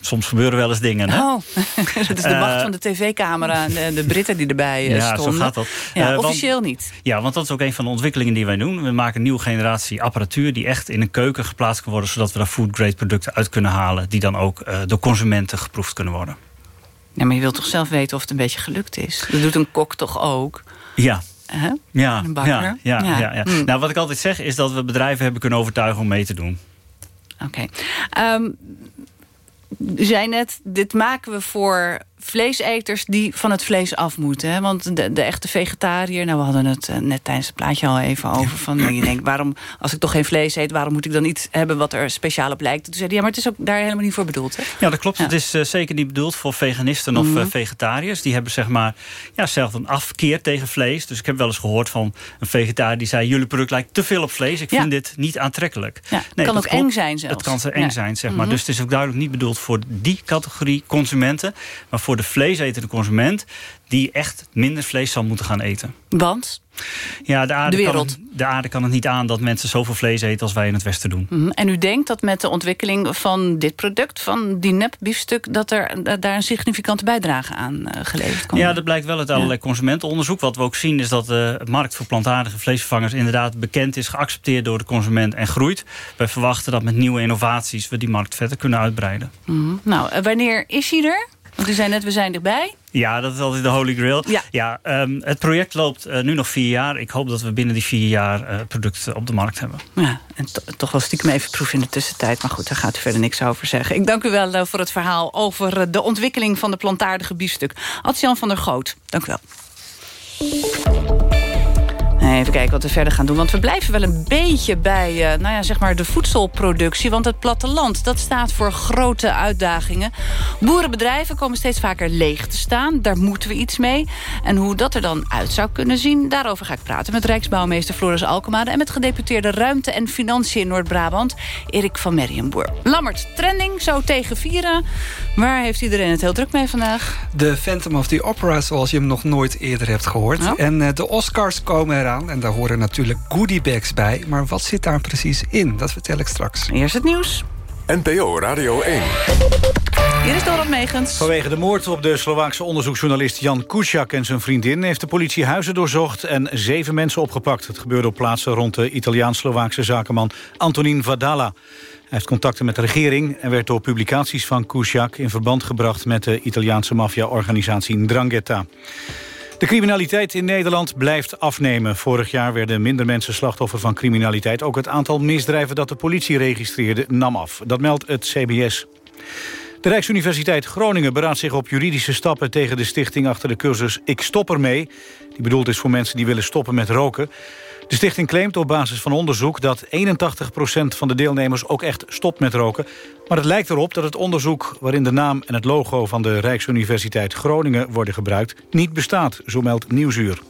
soms gebeuren wel eens dingen. Hè? Oh, <laughs> dat is de macht Eh, van de tv-camera en de, de Britten die erbij eh, Ja, stonden. zo gaat dat. Ja, Eh, want- officieel niet. Ja, want dat is ook een van de ontwikkelingen die wij doen. We maken een nieuwe generatie apparatuur die echt in een keuken geplaatst kan worden... zodat we daar food-grade producten uit kunnen halen... die dan ook eh, door consumenten geproefd kunnen worden. Ja, maar je wilt toch zelf weten of het een beetje gelukt is? Dat doet een kok toch ook? Ja. Hè? Ja, Een bakker? ja, ja, Ja. ja, ja. Hmm. Nou, wat ik altijd zeg is dat we bedrijven hebben kunnen overtuigen om mee te doen. Oké. Ehm, u zei net, dit maken we voor vleeseters die van het vlees af moeten. Hè? Want de, de echte vegetariër, nou we hadden het eh, net tijdens het plaatje al even over. Van, nou, je denkt, waarom, als ik toch geen vlees eet, waarom moet ik dan iets hebben wat er speciaal op lijkt? Toen zei hij, ja, maar het is ook daar helemaal niet voor bedoeld. Hè? Ja, dat klopt. Het is eh, zeker niet bedoeld voor veganisten of Mhm. eh, vegetariërs. Die hebben zeg maar ja, zelf een afkeer tegen vlees. Dus ik heb wel eens gehoord van een vegetariër die zei... jullie product lijkt te veel op vlees. Ik Ja. vind dit niet aantrekkelijk. Ja, Nee, kan ook klopt. eng zijn zelfs. Het kan ze eng zijn, zeg maar. Mhm. Dus het is ook duidelijk niet bedoeld voor die categorie consumenten. Maar voor de vleesetende consument... die echt minder vlees zal moeten gaan eten. Want? Ja, de aarde, De kan, wereld. de aarde kan het niet aan dat mensen zoveel vlees eten als wij in het Westen doen. Mhm. En u denkt dat met de ontwikkeling van dit product, van die nepbiefstuk... dat er eh, daar een significante bijdrage aan eh, geleverd kan Ja, dat blijkt wel uit allerlei consumentenonderzoek. Wat we ook zien is dat de markt voor plantaardige vleesvervangers... inderdaad bekend is, geaccepteerd door de consument en groeit. Wij verwachten dat met nieuwe innovaties... we die markt verder kunnen uitbreiden. Mhm. Nou, eh, wanneer is hij er? Want u zei net, we zijn dichtbij. Ja, dat is altijd de holy grail. Ja. ehm, het project loopt eh, nu nog vier jaar. Ik hoop dat we binnen die vier jaar eh, het product op de markt hebben. Ja, en to- toch wel stiekem even proeven in de tussentijd. Maar goed, daar gaat u verder niks over zeggen. Ik dank u wel eh, voor het verhaal over de ontwikkeling van de plantaardige biefstuk. Adjan van der Goot, dank u wel. Even kijken wat we verder gaan doen. Want we blijven wel een beetje bij eh, nou ja, zeg maar de voedselproductie. Want het platteland dat staat voor grote uitdagingen. Boerenbedrijven komen steeds vaker leeg te staan. Daar moeten we iets mee. En hoe dat er dan uit zou kunnen zien... daarover ga ik praten met Rijksbouwmeester Floris Alkemade... en met gedeputeerde Ruimte en Financiën in Noord-Brabant... Erik van Merrienboer. Lammert, trending, zo tegen vieren. Waar heeft iedereen het heel druk mee vandaag? De Phantom of the Opera, zoals je hem nog nooit eerder hebt gehoord. Oh. En eh, de Oscars komen eraan. En daar horen natuurlijk goodiebags bij. Maar wat zit daar precies in? Dat vertel ik straks. Eerst het nieuws. NPO Radio 1. Hier is Dorot Megens. Vanwege de moord op de Slovaakse onderzoeksjournalist Jan Kuciak en zijn vriendin... heeft de politie huizen doorzocht en zeven mensen opgepakt. Het gebeurde op plaatsen rond de Italiaans-Slovaakse zakenman Antonin Vadala. Hij heeft contacten met de regering en werd door publicaties van Kuciak... in verband gebracht met de Italiaanse maffia-organisatie Ndrangheta. De criminaliteit in Nederland blijft afnemen. Vorig jaar werden minder mensen slachtoffer van criminaliteit. Ook het aantal misdrijven dat de politie registreerde nam af. Dat meldt het CBS. De Rijksuniversiteit Groningen beraadt zich op juridische stappen... tegen de stichting achter de cursus Ik Stop Ermee. Die bedoeld is voor mensen die willen stoppen met roken. De stichting claimt op basis van onderzoek dat 81% van de deelnemers ook echt stopt met roken. Maar het lijkt erop dat het onderzoek waarin de naam en het logo van de Rijksuniversiteit Groningen worden gebruikt niet bestaat, zo meldt Nieuwsuur.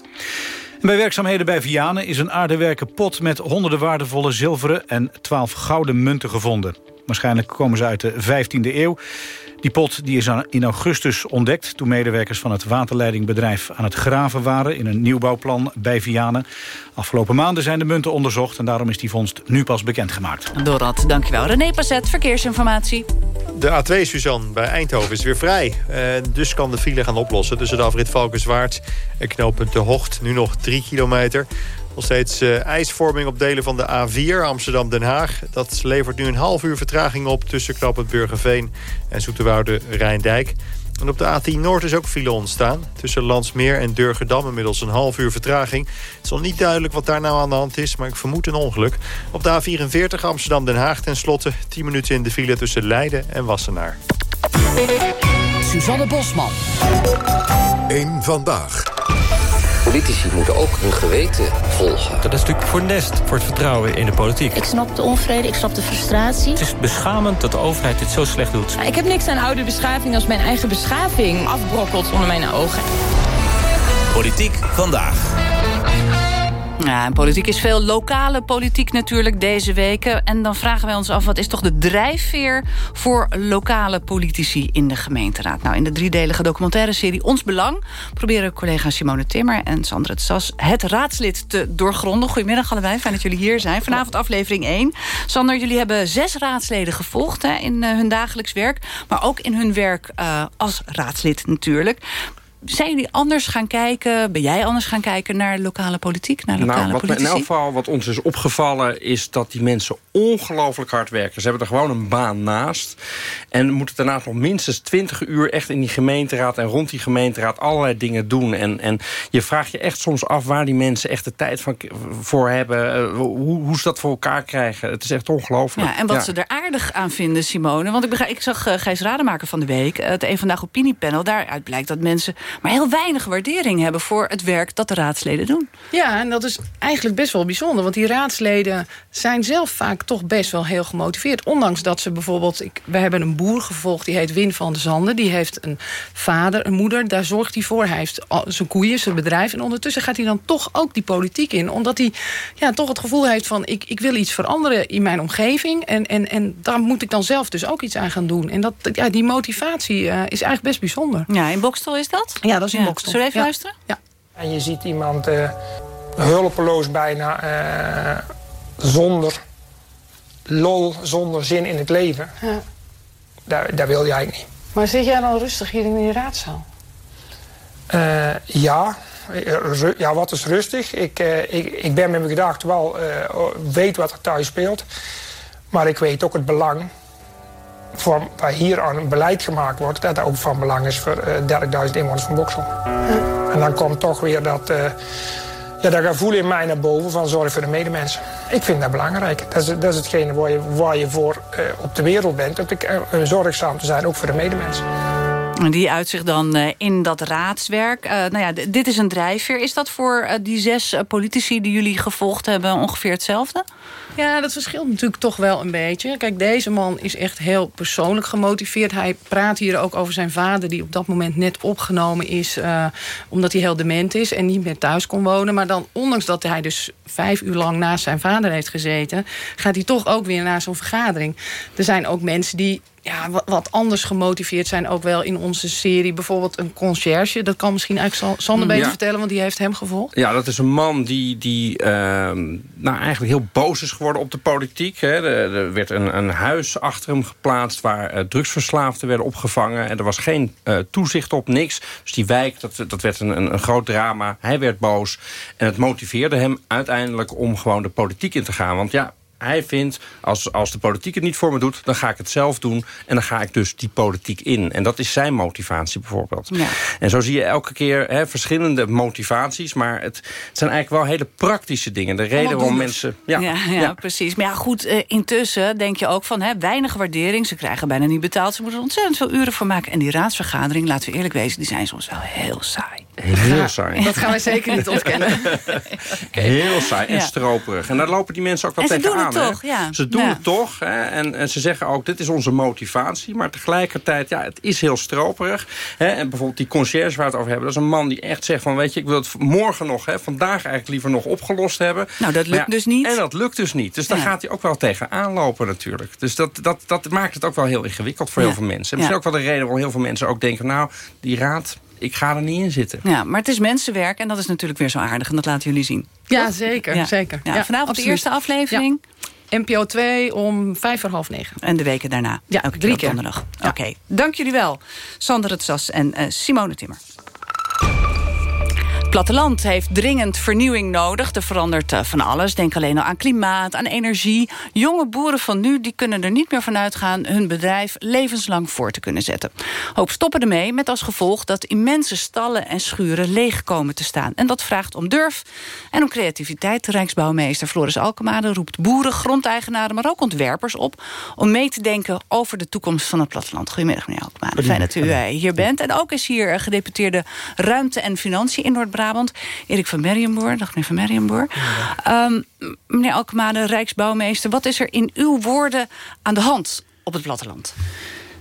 En bij werkzaamheden bij Vianen is een aardewerken pot met honderden waardevolle zilveren en 12 gouden munten gevonden. Waarschijnlijk komen ze uit de 15e eeuw. Die pot die is in augustus ontdekt toen medewerkers van het waterleidingbedrijf aan het graven waren in een nieuwbouwplan bij Vianen. Afgelopen maanden zijn de munten onderzocht en daarom is die vondst nu pas bekendgemaakt. Dorot, dankjewel. René Passet, verkeersinformatie. De A2 Suzanne bij Eindhoven is weer vrij. En dus kan de file gaan oplossen tussen de afrit Valkenswaard en knooppunt De Hocht. Nu nog 3 kilometer. Nog steeds eh, ijsvorming op delen van de A4 Amsterdam-Den Haag. Dat levert nu een half uur vertraging op tussen knooppunt Burgerveen en Zoeterwoude Rijndijk. En op de A10 Noord is ook file ontstaan. Tussen Landsmeer en Durgedam inmiddels een half uur vertraging. Het is nog niet duidelijk wat daar nou aan de hand is, maar ik vermoed een ongeluk. Op de A44 Amsterdam-Den Haag ten slotte 10 minuten in de file tussen Leiden en Wassenaar. Suzanne Bosman. Eén vandaag. Politici moeten ook hun geweten volgen. Dat is natuurlijk voor nest voor het vertrouwen in de politiek. Ik snap de onvrede, ik snap de frustratie. Het is beschamend dat de overheid dit zo slecht doet. Ik heb niks aan oude beschaving als mijn eigen beschaving afbrokkelt onder mijn ogen. Politiek vandaag. Ja, en politiek is veel lokale politiek natuurlijk deze weken. En dan vragen wij ons af, wat is toch de drijfveer... voor lokale politici in de gemeenteraad? Nou, in de driedelige documentaire serie Ons Belang... proberen collega Simone Timmer en Sandra het Sas... het raadslid te doorgronden. Goedemiddag allebei, fijn dat jullie hier zijn. Vanavond aflevering 1. Sander, jullie hebben zes raadsleden gevolgd hè, in eh, hun dagelijks werk... maar ook in hun werk eh, als raadslid natuurlijk zijn jullie anders gaan kijken? Ben jij anders gaan kijken naar lokale politiek? Naar lokale Nou, wat in elk geval wat ons is opgevallen... is dat die mensen ongelooflijk hard werken. Ze hebben er gewoon een baan naast. En moeten daarnaast nog minstens 20 uur... echt in die gemeenteraad en rond die gemeenteraad... allerlei dingen doen. En, en je vraagt je echt soms af waar die mensen echt de tijd van, voor hebben. eh, Hoe, hoe ze dat voor elkaar krijgen. Het is echt ongelooflijk. Ja, en wat Ja. ze er aardig aan vinden, Simone. Want ik, begrijp, ik zag eh, Gijs Rademaker van de week... eh, het Een Vandaag Opiniepanel. Daaruit blijkt dat mensen maar heel weinig waardering hebben... voor het werk dat de raadsleden doen. Ja, en dat is eigenlijk best wel bijzonder. Want die raadsleden zijn zelf vaak toch best wel heel gemotiveerd. Ondanks dat ze bijvoorbeeld... Ik, we hebben een boer gevolgd, die heet Win van de Zanden. Die heeft een vader, een moeder, daar zorgt hij voor. Hij heeft zijn koeien, zijn bedrijf. En ondertussen gaat hij dan toch ook die politiek in. Omdat hij ja, toch het gevoel heeft van... Ik, ik wil iets veranderen in mijn omgeving. En, en, en daar moet ik dan zelf dus ook iets aan gaan doen. En dat, ja, die motivatie eh, is eigenlijk best bijzonder. Ja, in Bokstel is dat? Ja, dat is in Ja. Bokstel. Zullen we even Ja. luisteren? Ja. En je ziet iemand eh, hulpeloos bijna, eh, zonder lol, zonder zin in het leven. Ja. Daar, daar wil je eigenlijk niet. Maar zit jij dan rustig hier in die raadzaal? Eh, ja. Ru- ja, wat is rustig? Ik, eh, ik, ik ben met mijn gedachten wel, eh, weet wat er thuis speelt. Maar ik weet ook het belang, voor, waar hier aan een beleid gemaakt wordt... dat dat ook van belang is voor eh 30.000 inwoners van Boksel. En dan komt toch weer dat, ja, dat gevoel in mij naar boven van zorg voor de medemensen. Ik vind dat belangrijk. Dat is, dat is hetgene waar je, waar je voor eh, op de wereld bent. Om te- eh, zorgzaam te zijn, ook voor de medemensen. En Die uitzicht dan eh, in dat raadswerk. Eh, nou ja, dit is een drijfveer. Is dat voor eh, die zes politici die jullie gevolgd hebben ongeveer hetzelfde? Ja, dat verschilt natuurlijk toch wel een beetje. Kijk, deze man is echt heel persoonlijk gemotiveerd. Hij praat hier ook over zijn vader... die op dat moment net opgenomen is... omdat hij heel dement is en niet meer thuis kon wonen. Maar dan, ondanks dat hij dus vijf uur lang naast zijn vader heeft gezeten... gaat hij toch ook weer naar zo'n vergadering. Er zijn ook mensen die ja, wa- wat anders gemotiveerd zijn... ook wel in onze serie. Bijvoorbeeld een conciërge. Dat kan misschien eigenlijk Sander beter Ja. vertellen... want die heeft hem gevolgd. Ja, dat is een man die, die ehm, nou, eigenlijk heel boos is geworden op de politiek. Hè. Er, er werd een, een huis achter hem geplaatst waar eh, drugsverslaafden werden opgevangen. En er was geen eh, toezicht op, niks. Dus die wijk, dat, dat werd een, een, een groot drama. Hij werd boos. En het motiveerde hem uiteindelijk om gewoon de politiek in te gaan. Want ja, hij vindt, als, als de politiek het niet voor me doet... dan ga ik het zelf doen en dan ga ik dus die politiek in. En dat is zijn motivatie bijvoorbeeld. Ja. En zo zie je elke keer hè, verschillende motivaties... maar het, het zijn eigenlijk wel hele praktische dingen. De reden waarom mensen... Ja, ja, precies. Maar ja, goed, eh, intussen denk je ook van... Hè, weinig waardering, ze krijgen bijna niet betaald... ze moeten er ontzettend veel uren voor maken. En die raadsvergadering, laten we eerlijk wezen... die zijn soms wel heel saai. Heel saai. Dat gaan wij zeker niet ontkennen. <laughs> Heel saai en stroperig. En daar lopen die mensen ook wel En ze tegenaan. doen het toch, ja. Ze doen het toch. En, en ze zeggen ook, dit is onze motivatie. Maar tegelijkertijd, ja, het is heel stroperig. Hè. En bijvoorbeeld die conciërge waar we het over hebben... dat is een man die echt zegt van, weet je, ik wil het morgen nog... Hè, vandaag eigenlijk liever nog opgelost hebben. Nou, dat lukt dus niet. En dat lukt dus niet. Dus daar Ja. gaat hij ook wel tegenaan lopen natuurlijk. Dus dat, dat, dat maakt het ook wel heel ingewikkeld voor Ja. heel veel mensen. En misschien ook wel de reden waarom heel veel mensen ook denken... nou, die raad, ik ga er niet in zitten. Ja, maar het is mensenwerk en dat is natuurlijk weer zo aardig. En dat laten jullie zien. Ja, Toch? zeker. Ja. zeker. Ja, vanavond de eerste aflevering. NPO 2 om vijf voor half negen. En de weken daarna. Ja, Elke drie keer donderdag. Oké, dank jullie wel. Sander het Sas en eh, Simone Timmer. Het platteland heeft dringend vernieuwing nodig. Er verandert eh, van alles. Denk alleen al aan klimaat, aan energie. Jonge boeren van nu die kunnen er niet meer van uitgaan... hun bedrijf levenslang voor te kunnen zetten. Hoop stoppen ermee met als gevolg dat immense stallen en schuren leeg komen te staan. En dat vraagt om durf en om creativiteit. Rijksbouwmeester Floris Alkemade roept boeren, grondeigenaren... maar ook ontwerpers op om mee te denken over de toekomst van het platteland. Goedemiddag, meneer Alkemade. Fijn dat u eh, hier bent. En ook is hier eh, gedeputeerde Ruimte en Financiën in Erik van Merriamboer. Dag, meneer van Merriamboer. Ehm, meneer Alkemade, Rijksbouwmeester. Wat is er in uw woorden aan de hand op het platteland?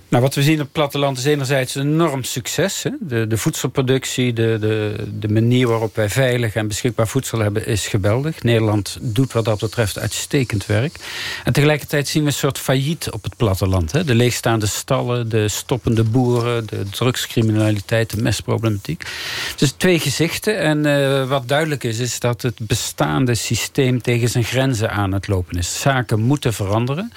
Nou, wat we zien op het platteland is enerzijds een enorm succes. Hè? De, de voedselproductie, de, de, de manier waarop wij veilig en beschikbaar voedsel hebben... is geweldig. Nederland doet wat dat betreft uitstekend werk. En tegelijkertijd zien we een soort failliet op het platteland. Hè? De leegstaande stallen, de stoppende boeren... de drugscriminaliteit, de mestproblematiek. Dus twee gezichten. En eh, wat duidelijk is, is dat het bestaande systeem... tegen zijn grenzen aan het lopen is. Zaken moeten veranderen.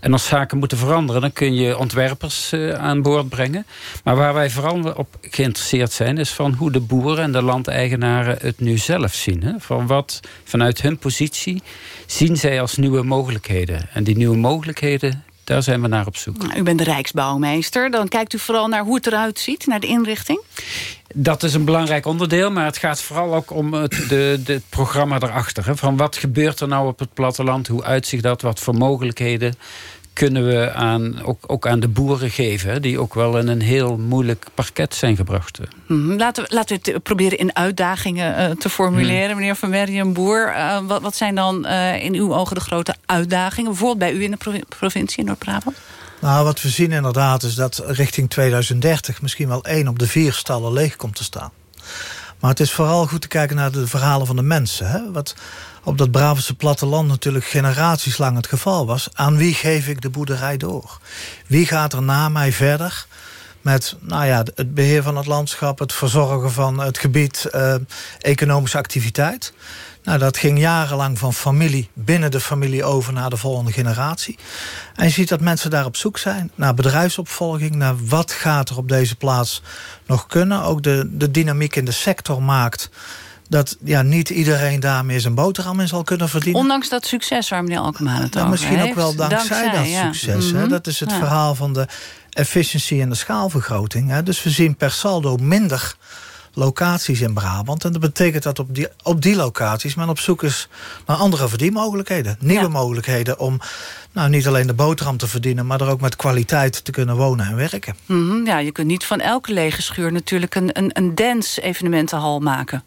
En als zaken moeten veranderen, dan kun je ontwerpers eh, aan boord brengen. Maar waar wij vooral op geïnteresseerd zijn... is van hoe de boeren en de landeigenaren het nu zelf zien. Hè? Van wat vanuit hun positie zien zij als nieuwe mogelijkheden. En die nieuwe mogelijkheden, daar zijn we naar op zoek. U bent de Rijksbouwmeester. Dan kijkt u vooral naar hoe het eruit ziet, naar de inrichting. Dat is een belangrijk onderdeel, maar het gaat vooral ook om het, de, de, programma erachter. Hè? Van wat gebeurt er nou op het platteland? Hoe uitziet dat? Wat voor mogelijkheden kunnen we aan, ook, ook aan de boeren geven... Hè? die ook wel in een heel moeilijk parket zijn gebracht. Mhm. Laten, we, laten we het proberen in uitdagingen eh, te formuleren. Meneer Van Merriamboer, uh, wat, wat zijn dan uh, in uw ogen de grote uitdagingen? Bijvoorbeeld bij u in de provi provincie in Noord-Brabant? Nou, wat we zien inderdaad is dat richting 2030... misschien wel één op de vier stallen leeg komt te staan. Maar het is vooral goed te kijken naar de verhalen van de mensen. Hè? Wat op dat Brabantse platteland natuurlijk generaties lang het geval was. Aan wie geef ik de boerderij door? Wie gaat er na mij verder met nou ja, het beheer van het landschap... het verzorgen van het gebied, uh, economische activiteit. Nou, dat ging jarenlang van familie binnen de familie over naar de volgende generatie. En je ziet dat mensen daar op zoek zijn naar bedrijfsopvolging... naar wat gaat er op deze plaats nog kunnen. Ook de, de dynamiek in de sector maakt dat ja, niet iedereen daarmee zijn boterham in zal kunnen verdienen. Ondanks dat succes waar meneer Alkmaar het over Misschien heeft. ook wel dankzij, dat succes. hè? Mhm. Dat is het verhaal van de efficiëntie en de schaalvergroting. Hè? Dus we zien per saldo minder locaties in Brabant. En dat betekent dat op die, op die locaties men op zoek is naar andere verdienmogelijkheden. Nieuwe mogelijkheden om nou, niet alleen de boterham te verdienen... maar er ook met kwaliteit te kunnen wonen en werken. Mm -hmm, ja, je kunt niet van elke lege schuur natuurlijk een, een, een dance-evenementenhal maken.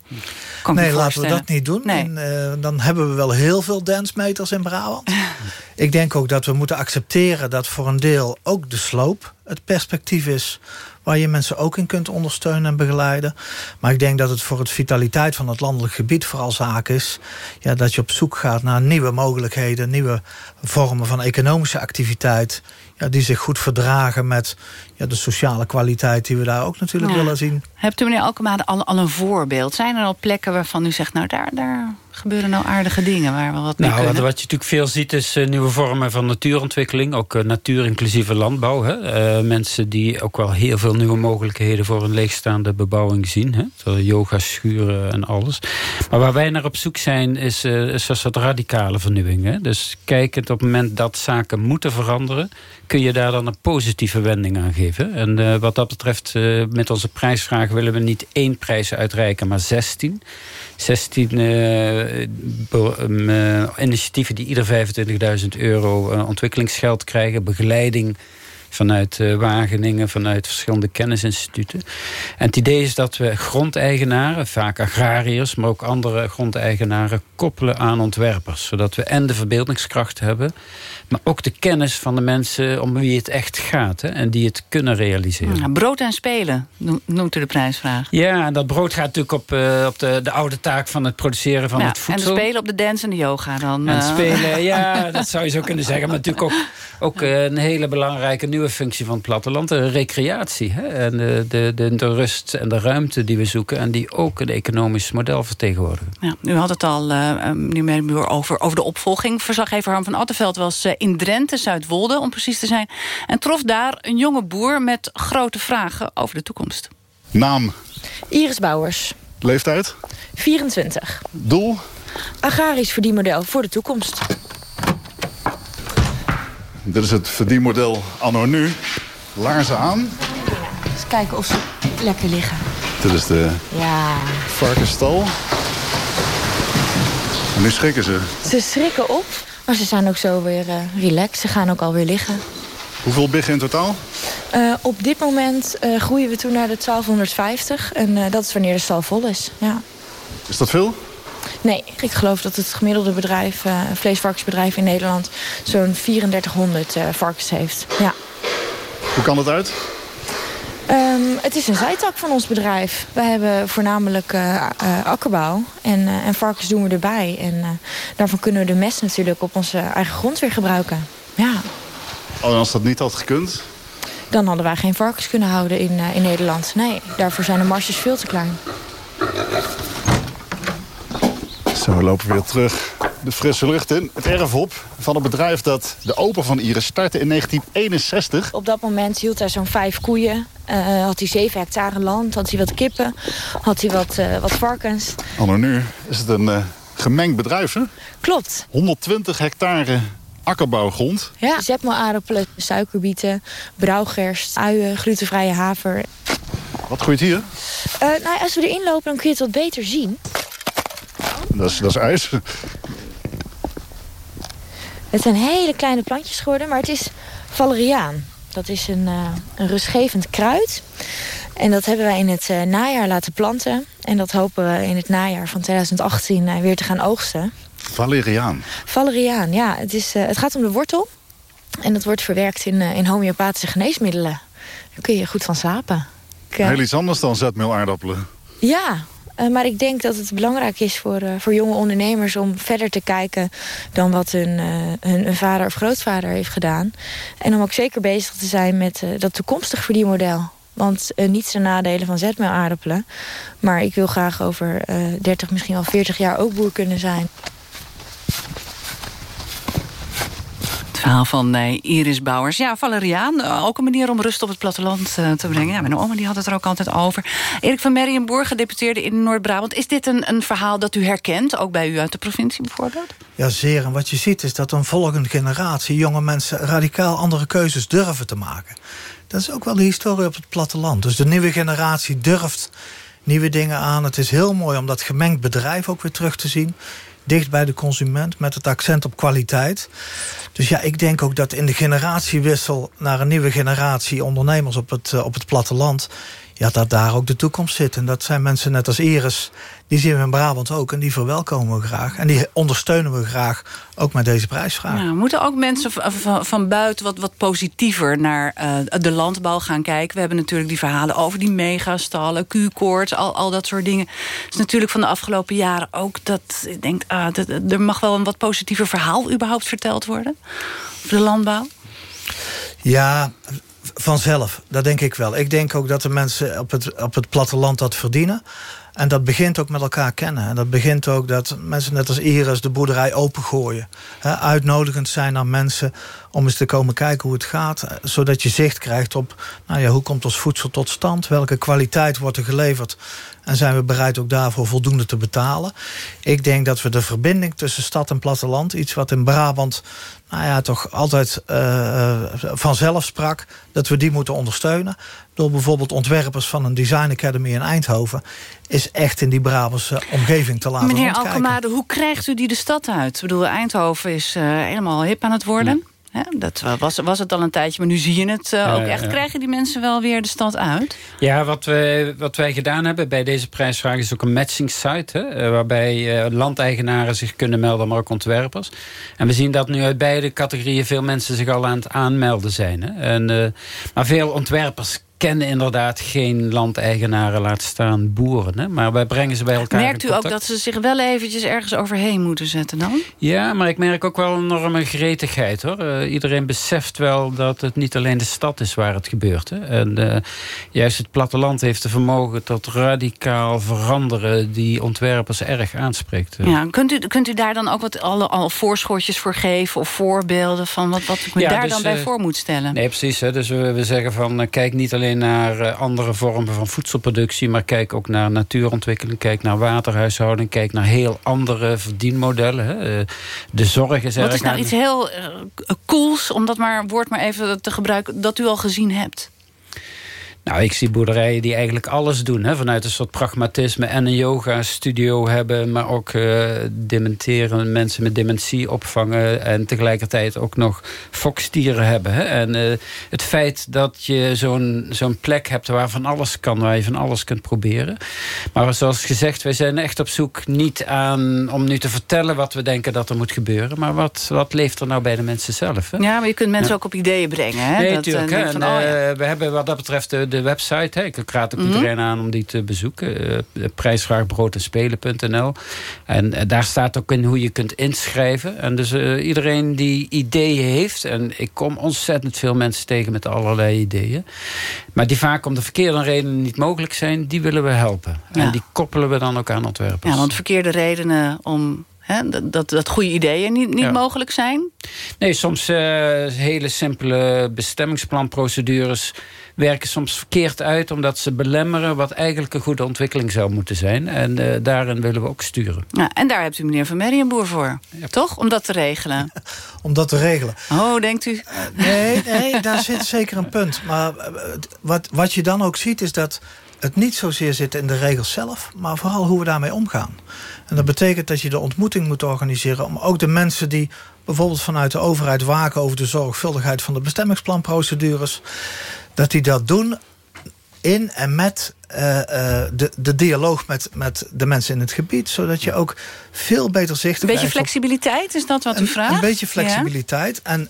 Kan nee, laten we dat niet doen. Nee. En, uh, dan hebben we wel heel veel dancemeters in Brabant. <laughs> Ik denk ook dat we moeten accepteren dat voor een deel ook de sloop het perspectief is waar je mensen ook in kunt ondersteunen en begeleiden. Maar ik denk dat het voor het vitaliteit van het landelijk gebied vooral zaak is... Ja, dat je op zoek gaat naar nieuwe mogelijkheden... nieuwe vormen van economische activiteit... Ja, die zich goed verdragen met ja, de sociale kwaliteit... die we daar ook natuurlijk Ja. willen zien. Hebt u, meneer Alkemade, al, al een voorbeeld? Zijn er al plekken waarvan u zegt... nou, daar, daar gebeuren nou aardige dingen waar we wat mee Nou, wat, kunnen? wat je natuurlijk veel ziet is eh, nieuwe vormen van natuurontwikkeling. Ook uh, natuurinclusieve landbouw. Hè. Uh, mensen die ook wel heel veel nieuwe mogelijkheden... voor een leegstaande bebouwing zien. Hè. Zo yogaschuren en alles. Maar waar wij naar op zoek zijn is, uh, is een soort radicale vernieuwing. Hè. Dus kijkend op het moment dat zaken moeten veranderen... kun je daar dan een positieve wending aan geven. En uh, wat dat betreft, uh, met onze prijsvraag... willen we niet één prijs uitreiken, maar 16. 16 uh, uh, initiatieven die ieder 25.000 euro ontwikkelingsgeld krijgen. Begeleiding vanuit uh, Wageningen, vanuit verschillende kennisinstituten. En het idee is dat we grondeigenaren, vaak agrariërs... maar ook andere grondeigenaren koppelen aan ontwerpers. Zodat we en de verbeeldingskracht hebben... maar ook de kennis van de mensen om wie het echt gaat... Hè, en die het kunnen realiseren. Ja, brood en spelen, noemt u de prijsvraag. Ja, en dat brood gaat natuurlijk op, uh, op de, de oude taak van het produceren van ja, het voedsel. En spelen op de dance en de yoga dan. En uh. spelen, ja, <laughs> dat zou je zo kunnen zeggen. Maar natuurlijk ook, ook een hele belangrijke nieuwe functie van het platteland. De recreatie. Hè? En de, de, de, de, rust en de ruimte die we zoeken. En die ook een economisch model vertegenwoordigen. Ja, u had het al, uh, meneer Mermuur, over, over de opvolging. Verslaggever Harm van Attenveld was uh, in Drenthe, Zuidwolde, om precies te zijn. En trof daar een jonge boer met grote vragen over de toekomst. Naam? Iris Bouwers. Leeftijd? 24. Doel? Agrarisch verdienmodel voor de toekomst. Dit is het verdienmodel anno nu. Laarzen aan. Eens kijken of ze lekker liggen. Dit is de ja. varkensstal. En nu schrikken ze. Ze schrikken op, maar ze zijn ook zo weer uh, relaxed. Ze gaan ook alweer liggen. Hoeveel biggen in totaal? Uh, op dit moment uh, groeien we toe naar de 1250. En dat is wanneer de stal vol is. Ja. Is dat veel? Nee, ik geloof dat het gemiddelde bedrijf, uh, vleesvarkensbedrijf in Nederland... zo'n 3400 uh, varkens heeft. Ja. Hoe kan dat uit? Um, het is een zijtak van ons bedrijf. Wij hebben voornamelijk uh, akkerbouw en, en varkens doen we erbij. En daarvan kunnen we de mest natuurlijk op onze eigen grond weer gebruiken. Ja. Oh, als dat niet had gekund? Dan hadden wij geen varkens kunnen houden in, in Nederland. Nee, daarvoor zijn de marges veel te klein. Zo, we lopen weer terug de frisse lucht in. Het erf op van een bedrijf dat de open van Iris startte in 1961. Op dat moment hield hij zo'n vijf koeien. Uh, had hij zeven hectare land, had hij wat kippen, had hij wat, uh, wat varkens. Anno nu is het een uh, gemengd bedrijf, hè? Klopt. 120 hectare akkerbouwgrond. Ja, zetmeelaardappelen, suikerbieten, brouwgerst, uien, glutenvrije haver. Wat groeit hier? nou, als we erin lopen, dan kun je het wat beter zien. Dat is, dat is ijs. Het zijn hele kleine plantjes geworden, maar het is valeriaan. Dat is een, uh, een rustgevend kruid. En dat hebben wij in het uh, najaar laten planten. En dat hopen we in het najaar van 2018 uh, weer te gaan oogsten. Valeriaan? Valeriaan, ja. Het, is, het gaat om de wortel. En dat wordt verwerkt in, in homeopathische geneesmiddelen. Daar kun je goed van slapen. Ik, Heel iets anders dan zetmeelaardappelen. Ja, uh, maar ik denk dat het belangrijk is voor, uh, voor jonge ondernemers... om verder te kijken dan wat hun, uh, hun, hun, vader of grootvader heeft gedaan. En om ook zeker bezig te zijn met dat toekomstig verdienmodel. Want niets ten nadelen van zetmeelaardappelen. Maar ik wil graag over uh, 30, misschien wel 40 jaar ook boer kunnen zijn. Verhaal van uh, Iris Bouwers. Ja, Valeriaan, uh, ook een manier om rust op het platteland uh, te brengen. Ja, mijn oma die had het er ook altijd over. Erik van Merienborg, gedeputeerde in Noord-Brabant. Is dit een, een verhaal dat u herkent, ook bij u uit de provincie bijvoorbeeld? Ja, zeer. En wat je ziet is dat een volgende generatie... jonge mensen radicaal andere keuzes durven te maken. Dat is ook wel de historie op het platteland. Dus de nieuwe generatie durft nieuwe dingen aan. Het is heel mooi om dat gemengd bedrijf ook weer terug te zien dicht bij de consument met het accent op kwaliteit. Dus ja, ik denk ook dat in de generatiewissel naar een nieuwe generatie ondernemers op het, op het platteland ja, dat daar ook de toekomst zit. En dat zijn mensen net als Iris, die zien we in Brabant ook... en die verwelkomen we graag. En die ondersteunen we graag ook met deze prijsvraag. Nou, moeten ook mensen van, van buiten wat, wat positiever naar uh, de landbouw gaan kijken? We hebben natuurlijk die verhalen over die megastallen, Q-koorts, al, al dat soort dingen. Het is natuurlijk van de afgelopen jaren ook dat ik denk... Ah, dat, er mag wel een wat positiever verhaal überhaupt verteld worden over de landbouw. Ja, vanzelf, dat denk ik wel. Ik denk ook dat de mensen op het, op het platteland dat verdienen. En dat begint ook met elkaar kennen. En dat begint ook dat mensen net als Iris de boerderij opengooien. Uitnodigend zijn naar mensen om eens te komen kijken hoe het gaat. Eh, zodat je zicht krijgt op nou ja, hoe komt ons voedsel tot stand? Welke kwaliteit wordt er geleverd? En zijn we bereid ook daarvoor voldoende te betalen? Ik denk dat we de verbinding tussen stad en platteland... iets wat in Brabant nou ja, toch altijd uh, vanzelf sprak... dat we die moeten ondersteunen. Door bijvoorbeeld ontwerpers van een Design Academy in Eindhoven... is echt in die Brabantse omgeving te laten Meneer Alkemade, hoe krijgt u die de stad uit? Ik bedoel, Eindhoven is uh, helemaal hip aan het worden... dat was, was het al een tijdje, maar nu zie je het uh, ook echt. Ja. Krijgen die mensen wel weer de stad uit? Ja, wat, we, wat wij gedaan hebben bij deze prijsvraag... is ook een matching site... Hè, waarbij uh, landeigenaren zich kunnen melden, maar ook ontwerpers. En we zien dat nu uit beide categorieën... veel mensen zich al aan het aanmelden zijn. Hè. En, uh, maar veel ontwerpers kennen inderdaad geen landeigenaren, laat staan boeren. Hè? Maar wij brengen ze bij elkaar Merkt u ook dat ze zich wel eventjes ergens overheen moeten zetten dan? Ja, maar ik merk ook wel een enorme gretigheid. hoor. Uh, iedereen beseft wel dat het niet alleen de stad is waar het gebeurt. Hè? En uh, juist het platteland heeft de vermogen tot radicaal veranderen... die ontwerpers erg aanspreekt. Ja, kunt, u, kunt u daar dan ook wat alle, al voorschotjes voor geven... of voorbeelden van wat, wat ik me ja, daar dus, dan bij uh, voor moet stellen? Nee, precies. Hè? Dus we, we zeggen van kijk niet alleen naar uh, andere vormen van voedselproductie... maar kijk ook naar natuurontwikkeling, kijk naar waterhuishouding... kijk naar heel andere verdienmodellen. Hè. Uh, de zorg is Wat is nou iets heel uh, cools, om dat maar, woord maar even te gebruiken... dat u al gezien hebt? Nou, ik zie boerderijen die eigenlijk alles doen. Hè, vanuit een soort pragmatisme en een yoga-studio hebben... maar ook uh, dementeren, mensen met dementie opvangen... en tegelijkertijd ook nog fokstieren hebben. Hè. En uh, het feit dat je zo'n zo'n plek hebt waar van alles kan... waar je van alles kunt proberen. Maar zoals gezegd, wij zijn echt op zoek niet aan... om nu te vertellen wat we denken dat er moet gebeuren... maar wat, wat leeft er nou bij de mensen zelf. Hè? Ja, maar je kunt mensen ja. ook op ideeën brengen. Hè? Nee, natuurlijk. uh, en, oh, ja. we hebben wat dat betreft... De, de website. Hè. Ik raad ook Mhm. iedereen aan om die te bezoeken. Uh, prijsvraagbroodespelen.nl. En uh, daar staat ook in hoe je kunt inschrijven. En dus uh, iedereen die ideeën heeft... en ik kom ontzettend veel mensen tegen met allerlei ideeën... maar die vaak om de verkeerde redenen niet mogelijk zijn... die willen we helpen. Ja. En die koppelen we dan ook aan ontwerpers. Ja, want verkeerde redenen om... Hè, dat, dat, dat goede ideeën niet, niet Ja. mogelijk zijn? Nee, soms uh, hele simpele bestemmingsplanprocedures werken soms verkeerd uit... omdat ze belemmeren wat eigenlijk een goede ontwikkeling zou moeten zijn. En uh, daarin willen we ook sturen. Ja, en daar hebt u meneer Van Merienboer voor, toch? Om dat te regelen. <laughs> Om dat te regelen. Oh, denkt u? Nee, nee daar zit zeker een punt. Maar uh, wat, wat je dan ook ziet is dat het niet zozeer zit in de regels zelf... maar vooral hoe we daarmee omgaan. En dat betekent dat je de ontmoeting moet organiseren... om ook de mensen die bijvoorbeeld vanuit de overheid waken... over de zorgvuldigheid van de bestemmingsplanprocedures... dat die dat doen in en met uh, uh, de, de dialoog met, met de mensen in het gebied... zodat je ook veel beter zicht Een beetje op- flexibiliteit, is dat wat u een, vraagt? Een beetje flexibiliteit. En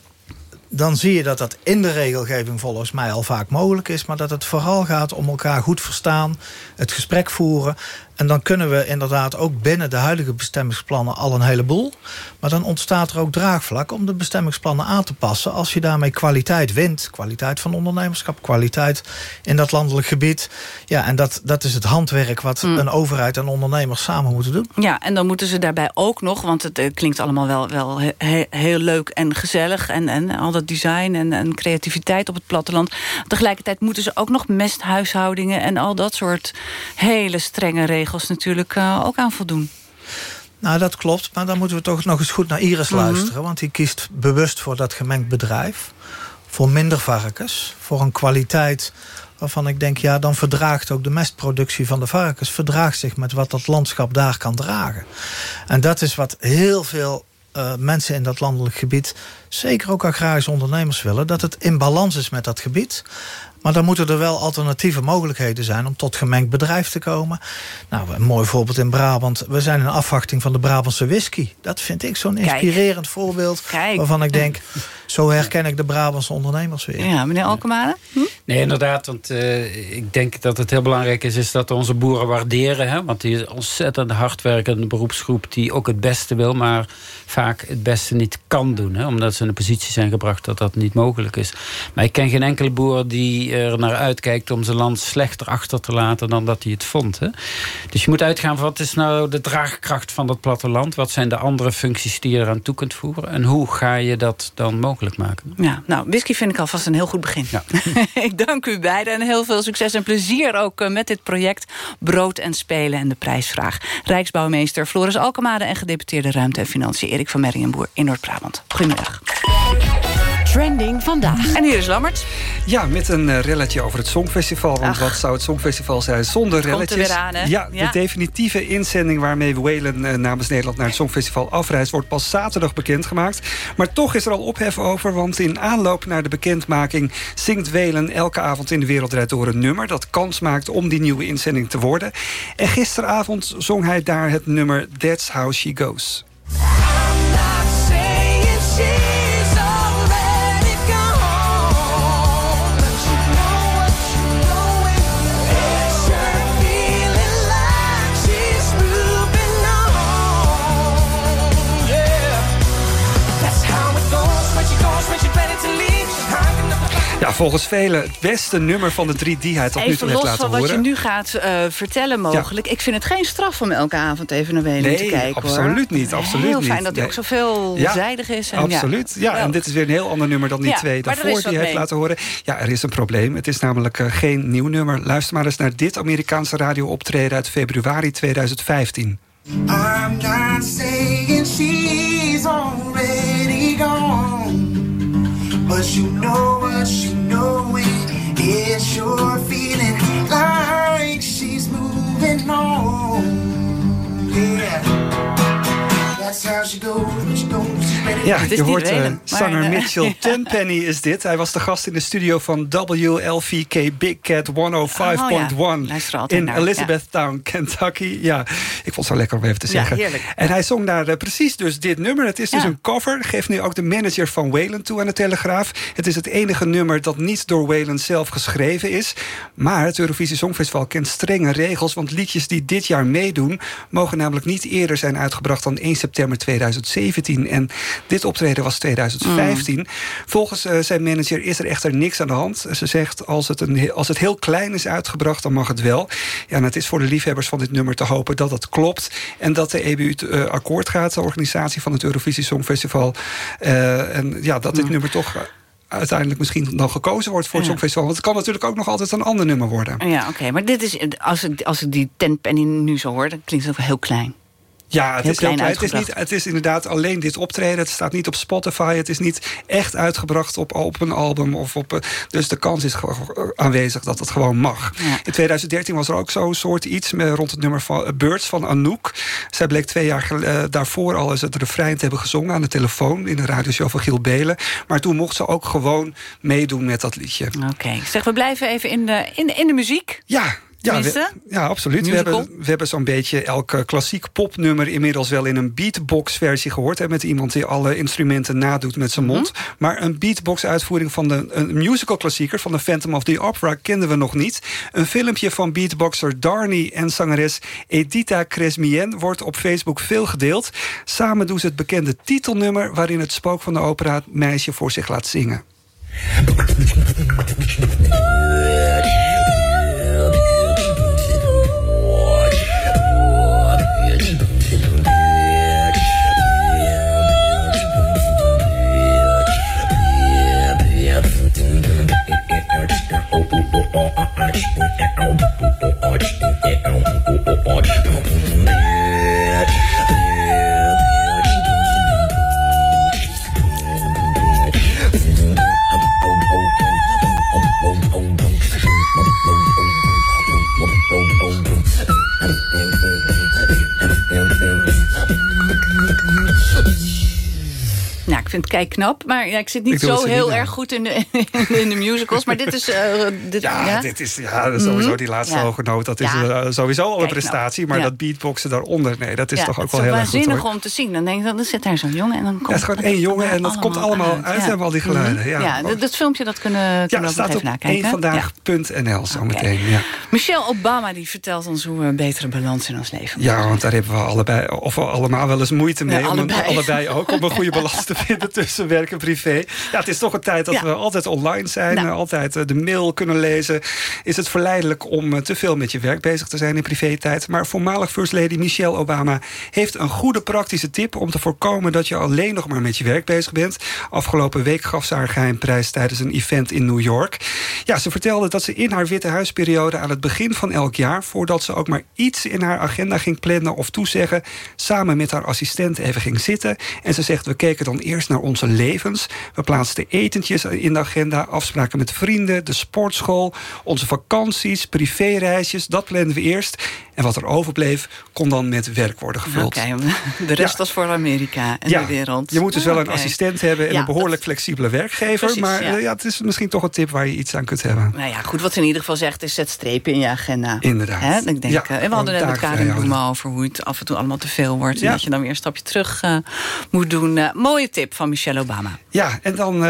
dan zie je dat dat in de regelgeving volgens mij al vaak mogelijk is... maar dat het vooral gaat om elkaar goed verstaan, het gesprek voeren... En dan kunnen we inderdaad ook binnen de huidige bestemmingsplannen al een heleboel. Maar dan ontstaat er ook draagvlak om de bestemmingsplannen aan te passen... als je daarmee kwaliteit wint. Kwaliteit van ondernemerschap, kwaliteit in dat landelijk gebied. Ja, en dat, dat is het handwerk wat Mm. een overheid en ondernemers samen moeten doen. Ja, en dan moeten ze daarbij ook nog... want het eh, klinkt allemaal wel, wel he- he- heel leuk en gezellig... en, en al dat design en, en creativiteit op het platteland. Tegelijkertijd moeten ze ook nog mesthuishoudingen... en al dat soort hele strenge regels natuurlijk eh, ook aan voldoen. Nou, dat klopt. Maar dan moeten we toch nog eens goed naar Iris Mhm. luisteren. Want die kiest bewust voor dat gemengd bedrijf. Voor minder varkens. Voor een kwaliteit waarvan ik denk... ja, dan verdraagt ook de mestproductie van de varkens... verdraagt zich met wat dat landschap daar kan dragen. En dat is wat heel veel eh, mensen in dat landelijk gebied... zeker ook agrarische ondernemers willen... dat het in balans is met dat gebied... Maar dan moeten er wel alternatieve mogelijkheden zijn... om tot gemengd bedrijf te komen. Nou, een mooi voorbeeld in Brabant. We zijn in afwachting van de Brabantse whisky. Dat vind ik zo'n Kijk. inspirerend voorbeeld... waarvan ik denk, <laughs> zo herken ik de Brabantse ondernemers weer. Ja, meneer Alkemade? Hm? Nee, inderdaad. Want eh, ik denk dat het heel belangrijk is, is dat onze boeren waarderen. Hè? Want die is een ontzettend hardwerkende beroepsgroep die ook het beste wil, maar vaak het beste niet kan doen. Hè? Omdat ze in een positie zijn gebracht dat dat niet mogelijk is. Maar ik ken geen enkele boer die er naar uitkijkt om zijn land slechter achter te laten dan dat hij het vond. Hè? Dus je moet uitgaan van wat is nou de draagkracht van dat platteland? Wat zijn de andere functies die je eraan toe kunt voeren? En hoe ga je dat dan mogelijk maken? Ja, nou, whisky vind ik alvast een heel goed begin. <laughs> ik dank u beiden en heel veel succes en plezier ook eh, met dit project Brood en Spelen en de prijsvraag. Rijksbouwmeester Floris Alkemade en gedeputeerde Ruimte en Financiën Erik van Merrienboer in Noord-Brabant. Goedemiddag. Trending vandaag. En hier is Lammert. Ja, met een eh, relletje over het Songfestival. Want Ach. wat zou het Songfestival zijn zonder Komt er relletjes? weer aan, hè? Ja, de definitieve inzending waarmee Whalen eh, namens Nederland naar het Songfestival afreist... wordt pas zaterdag bekendgemaakt. Maar toch is er al ophef over, want in aanloop naar de bekendmaking... zingt Whalen elke avond in de wereld Draait door een nummer... dat kans maakt om die nieuwe inzending te worden. En gisteravond zong hij daar het nummer That's How She Goes. Ja, volgens velen het beste nummer van de drie die hij tot nu toe Even heeft los laten van wat horen. je nu gaat eh, vertellen mogelijk. Ik vind het geen straf om elke avond even naar Nee, te kijken. absoluut hoor. niet, absoluut Heel niet. fijn dat hij Nee. ook zoveel Ja, zijdig is. En Absoluut. Ja, en dit is weer een heel ander nummer dan die Ja, twee maar daarvoor die wat hij heeft laten horen. Ja, er is een probleem. Het is namelijk eh, geen nieuw nummer. Luister maar eens naar dit Amerikaanse radiooptreden uit februari 2015. I'm not saying she's already gone, but you know what you know it is. You're feeling like she's moving on. Yeah, that's how she goes, but you don't. Ja, je hoort maar, zanger eh, Mitchell <laughs> Tenpenny is dit. Hij was de gast in de studio van WLVK Big Cat 105.1 luister altijd in naar, Elizabethtown, Kentucky. Ja, ik vond het zo lekker om even te Ja, zeggen. heerlijk. En hij zong daar eh, precies dus dit nummer. Het is dus Ja. een cover. Geeft nu ook de manager van Whalen toe aan de Telegraaf. Het is het enige nummer dat niet door Whalen zelf geschreven is. Maar het Eurovisie Songfestival kent strenge regels. Want liedjes die dit jaar meedoen... mogen namelijk niet eerder zijn uitgebracht dan 1 september 2017. En dit optreden was 2015. Mm. Volgens eh, zijn manager is er echter niks aan de hand. Ze zegt, als het, een, als het heel klein is uitgebracht, dan mag het wel. Ja, en het is voor de liefhebbers van dit nummer te hopen dat het klopt. En dat de EBU eh, akkoord gaat, de organisatie van het Eurovisie Songfestival. Eh, en ja, dat dit nummer toch... uiteindelijk misschien dan gekozen wordt voor het Ja. Songfestival. Want het kan natuurlijk ook nog altijd een ander nummer worden. Ja, oké. Maar dit is, als ik, als ik die tenpenny nu zo hoor... dan klinkt het ook heel klein. Ja, het Heel is, heel klein klein. Het, is niet, het is inderdaad alleen dit optreden. Het staat niet op Spotify. Het is niet echt uitgebracht op, op een album. Of op, eh, dus de kans is gewoon aanwezig dat het gewoon mag. In 2013 was er ook zo'n soort iets met, rond het nummer van eh, Birds van Anouk. Zij bleek twee jaar eh, daarvoor al eens het refrein te hebben gezongen aan de telefoon in de radioshow van Giel Belen. Maar toen mocht ze ook gewoon meedoen met dat liedje. Oké. Zeg, we blijven even in de, in, in de muziek. Ja. Ja, we- ja, absoluut. We hebben, we hebben zo'n beetje elk eh, klassiek popnummer inmiddels wel in een beatbox-versie gehoord. Hè, met iemand die alle instrumenten nadoet met zijn mond. Mhm. Maar een beatbox-uitvoering van de, een musical-klassieker van de Phantom of the Opera kenden we nog niet. Een filmpje van beatboxer Darnie en zangeres Edita Cresmien wordt op Facebook veel gedeeld. Samen doen ze het bekende titelnummer waarin het spook van de opera het meisje voor zich laat zingen. <laughs> Het kei knap, maar ja, ik zit niet Ik het zo heel niet erg aan. goed in de, <laughs> in de musicals. Maar dit is... eh, dit, Ja, dit is ja, dat is sowieso Mhm. die laatste Ja. hoge noot. Dat is eh, sowieso al een nou. prestatie. Maar dat beatboxen daaronder, nee, dat is toch ook het wel is heel erg goed waanzinnig hoor. om te zien. Dan denk ik, dan zit daar zo'n jongen en dan komt Ja, het is gewoon één jongen en dat komt allemaal uit, hebben al die geluiden. Mhm. Ja, Ja, dat, filmpje dat kunnen, we nog even nakijken. Ja. eenvandaag.nl zometeen. Ja. Michelle Obama die vertelt ons hoe we een betere balans in ons leven ja, want daar hebben we allebei, of we allemaal wel eens moeite mee. Allebei ook, om een goede balans te <laughs> vinden tussen werk en privé. Ja, het is toch een tijd dat Ja. we altijd online zijn. Nou. eh, Altijd eh, de mail kunnen lezen. Is het verleidelijk om eh, te veel met je werk bezig te zijn in privé-tijd. Maar voormalig First Lady Michelle Obama heeft een goede praktische tip... om te voorkomen dat je alleen nog maar met je werk bezig bent. Afgelopen week gaf ze haar geheimprijs tijdens een event in New York. Ja, ze vertelde dat ze in haar Witte Huisperiode aan het begin van elk jaar... voordat ze ook maar iets in haar agenda ging plannen of toezeggen... samen met haar assistent even ging zitten. En ze zegt, we keken dan eerst naar onze levens. We plaatsten etentjes in de agenda, afspraken met vrienden... de sportschool, onze vakanties, privéreisjes. Dat planden we eerst. En wat er overbleef, kon dan met werk worden gevuld. Oké, <laughs> de rest was voor Amerika en Ja, de wereld. Je moet dus wel een assistent hebben en Ja, een behoorlijk flexibele werkgever. Precies, maar ja. eh, ja, het is misschien toch een tip waar je iets aan kunt hebben. Nou ja, goed, wat ze in ieder geval zegt is zet strepen in je agenda. Inderdaad. Hè? Ik denk, Ja, eh, en we hadden net met taken Karin. Bloemen over hoe het af en toe allemaal te veel wordt. En dat je dan weer een stapje terug eh, moet doen. Mooie tip van Michelle Obama. Ja, en dan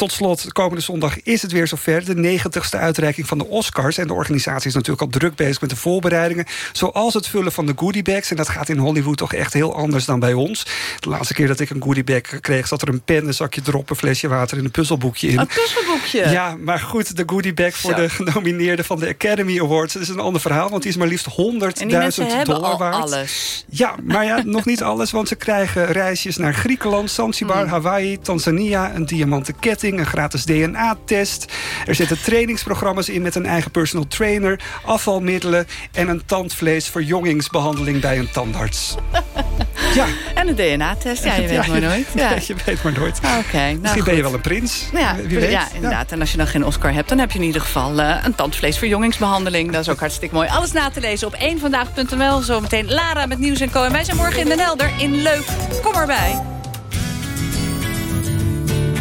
tot slot, komende zondag is het weer zover. De 90ste uitreiking van de Oscars. En de organisatie is natuurlijk al druk bezig met de voorbereidingen. Zoals het vullen van de goodiebags. En dat gaat in Hollywood toch echt heel anders dan bij ons. De laatste keer dat ik een goodiebag kreeg... zat er een pen, een zakje drop, een flesje water en een puzzelboekje in. Een puzzelboekje? Ja, maar goed, de goodiebag voor de genomineerden van de Academy Awards... dat is een ander verhaal, want die is maar liefst 100.000 En die mensen hebben dollar al waard. alles. Ja, maar ja, nog niet alles, want ze krijgen reisjes naar Griekenland, Zanzibar, Hmm. Hawaii, Tanzania, een diamanten ketting, een gratis DNA-test. Er zitten trainingsprogramma's in met een eigen personal trainer, afvalmiddelen en een tandvleesverjongingsbehandeling bij een tandarts. <laughs> Ja. En een DNA-test, ja, je weet Ja, maar nooit. Ja. <laughs> je weet maar nooit. Oké, nou Misschien ben je wel een prins. Ja, Wie weet. ja, inderdaad. En als je dan geen Oscar hebt, dan heb je in ieder geval eh, een tandvleesverjongingsbehandeling. Dat is ook hartstikke mooi. Alles na te lezen op 1vandaag.nl. Zometeen Lara met Nieuws en Co. En wij zijn morgen in Den Helder in Leuk. Kom erbij.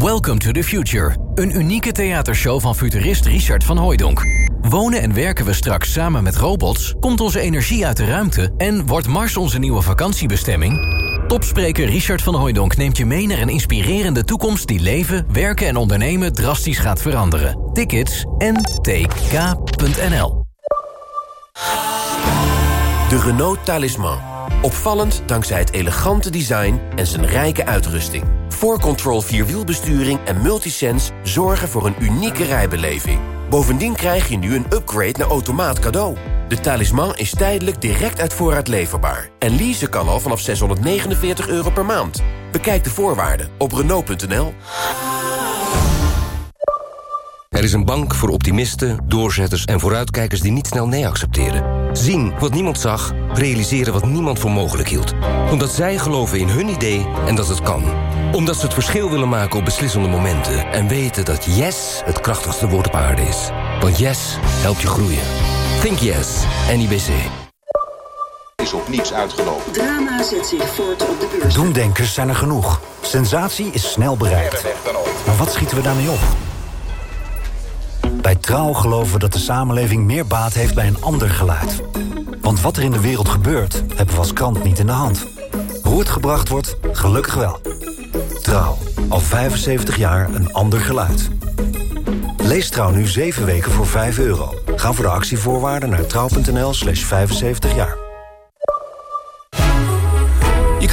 Welcome to the Future. Een unieke theatershow van futurist Richard van Hooijdonk. Wonen en werken we straks samen met robots? Komt onze energie uit de ruimte? En wordt Mars onze nieuwe vakantiebestemming? Topspreker Richard van Hooijdonk neemt je mee naar een inspirerende toekomst... die leven, werken en ondernemen drastisch gaat veranderen. Tickets ntk.nl De Renault Talisman. Opvallend dankzij het elegante design en zijn rijke uitrusting. 4Control Vierwielbesturing en Multisense zorgen voor een unieke rijbeleving. Bovendien krijg je nu een upgrade naar automaat cadeau. De Talisman is tijdelijk direct uit voorraad leverbaar. En leasen kan al vanaf 649 euro per maand. Bekijk de voorwaarden op Renault.nl. Er is een bank voor optimisten, doorzetters en vooruitkijkers die niet snel nee accepteren. Zien wat niemand zag, realiseren wat niemand voor mogelijk hield. Omdat zij geloven in hun idee en dat het kan. Omdat ze het verschil willen maken op beslissende momenten. En weten dat yes het krachtigste woord op aarde is. Want yes helpt je groeien. Think yes, NIBC. is op niets uitgelopen. Drama zet zich voort op de beurs. Doemdenkers zijn er genoeg. Sensatie is snel bereikt. Maar wat schieten we daarmee op? Bij Trouw geloven we dat de samenleving meer baat heeft bij een ander geluid. Want wat er in de wereld gebeurt, hebben we als krant niet in de hand. Hoe het gebracht wordt, gelukkig wel. Trouw, al 75 jaar een ander geluid. Lees Trouw nu 7 weken voor 5 euro. Ga voor de actievoorwaarden naar trouw.nl slash 75 jaar.